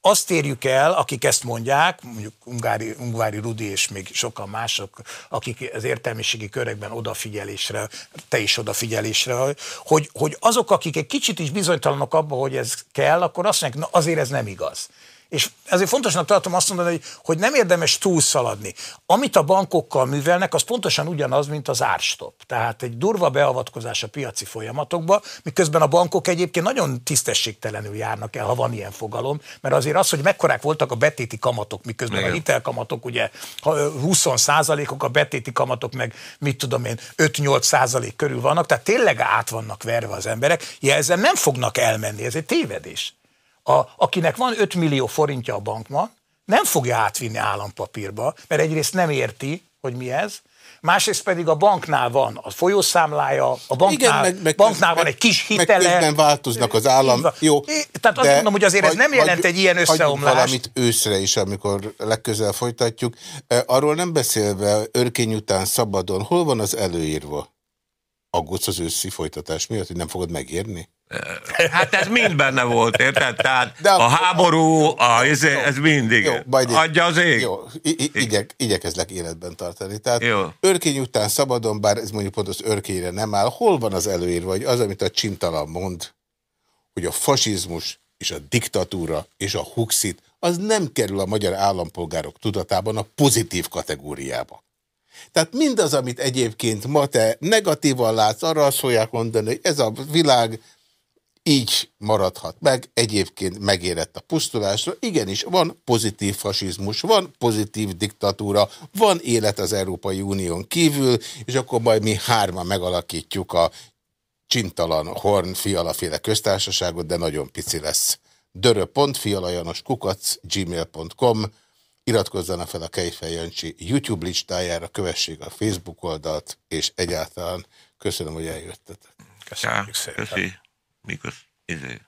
C: azt érjük el, akik ezt mondják, mondjuk Ungári, Ungvári Rudi és még sokan mások, akik az értelmiségi körekben odafigyelésre, te is odafigyelésre, hogy, hogy azok, akik egy kicsit is bizonytalanok abban, hogy ez kell, akkor azt mondják, na azért ez nem igaz. És ezért fontosnak tartom azt mondani, hogy, hogy nem érdemes túlszaladni. Amit a bankokkal művelnek, az pontosan ugyanaz, mint az árstop. Tehát egy durva beavatkozás a piaci folyamatokba, miközben a bankok egyébként nagyon tisztességtelenül járnak el, ha van ilyen fogalom, mert azért az, hogy mekkorák voltak a betéti kamatok, miközben Igen. a hitelkamatok ugye 20 százalékok, a betéti kamatok meg mit tudom én, 5-8 százalék körül vannak, tehát tényleg át vannak verve az emberek, jelzem nem fognak elmenni, ez egy tévedés a, akinek van 5 millió forintja a bankban, nem fogja átvinni állampapírba, mert egyrészt nem érti, hogy mi ez, másrészt pedig a banknál van a folyószámlája, a banknál, Igen, meg, meg, banknál meg, van egy kis hitele.
A: Meg változnak az állam. Jó,
C: Tehát azt mondom, hogy azért hagy, ez nem jelent hagy, egy ilyen összeomlást.
A: valamit őszre is, amikor legközel folytatjuk. Arról nem beszélve, örkény után szabadon, hol van az előírva? Aggódsz az őszi folytatás miatt, hogy nem fogod megérni?
B: Hát ez mind benne volt, érted? Tehát De a, háború, a, ez, ez mindig. Jó, majd Adja az ég. Jó,
A: igyek, igyekezlek életben tartani. Tehát jó. örkény után szabadon, bár ez mondjuk pont az örkényre nem áll, hol van az előírva, vagy az, amit a csintalan mond, hogy a fasizmus és a diktatúra és a huxit, az nem kerül a magyar állampolgárok tudatában a pozitív kategóriába. Tehát mindaz, amit egyébként ma te negatívan látsz, arra azt fogják mondani, hogy ez a világ így maradhat meg, egyébként megérett a pusztulásra. Igenis, van pozitív fasizmus, van pozitív diktatúra, van élet az Európai Unión kívül, és akkor majd mi hárma megalakítjuk a csintalan Horn fialaféle köztársaságot, de nagyon pici lesz. dörö.fialajanos kukac gmail.com Iratkozzanak fel a Kejfej Jancsi YouTube listájára, kövessék a Facebook oldalt, és egyáltalán köszönöm, hogy eljöttetek.
B: Köszönjük szépen. Köszi. Mikor? Izé.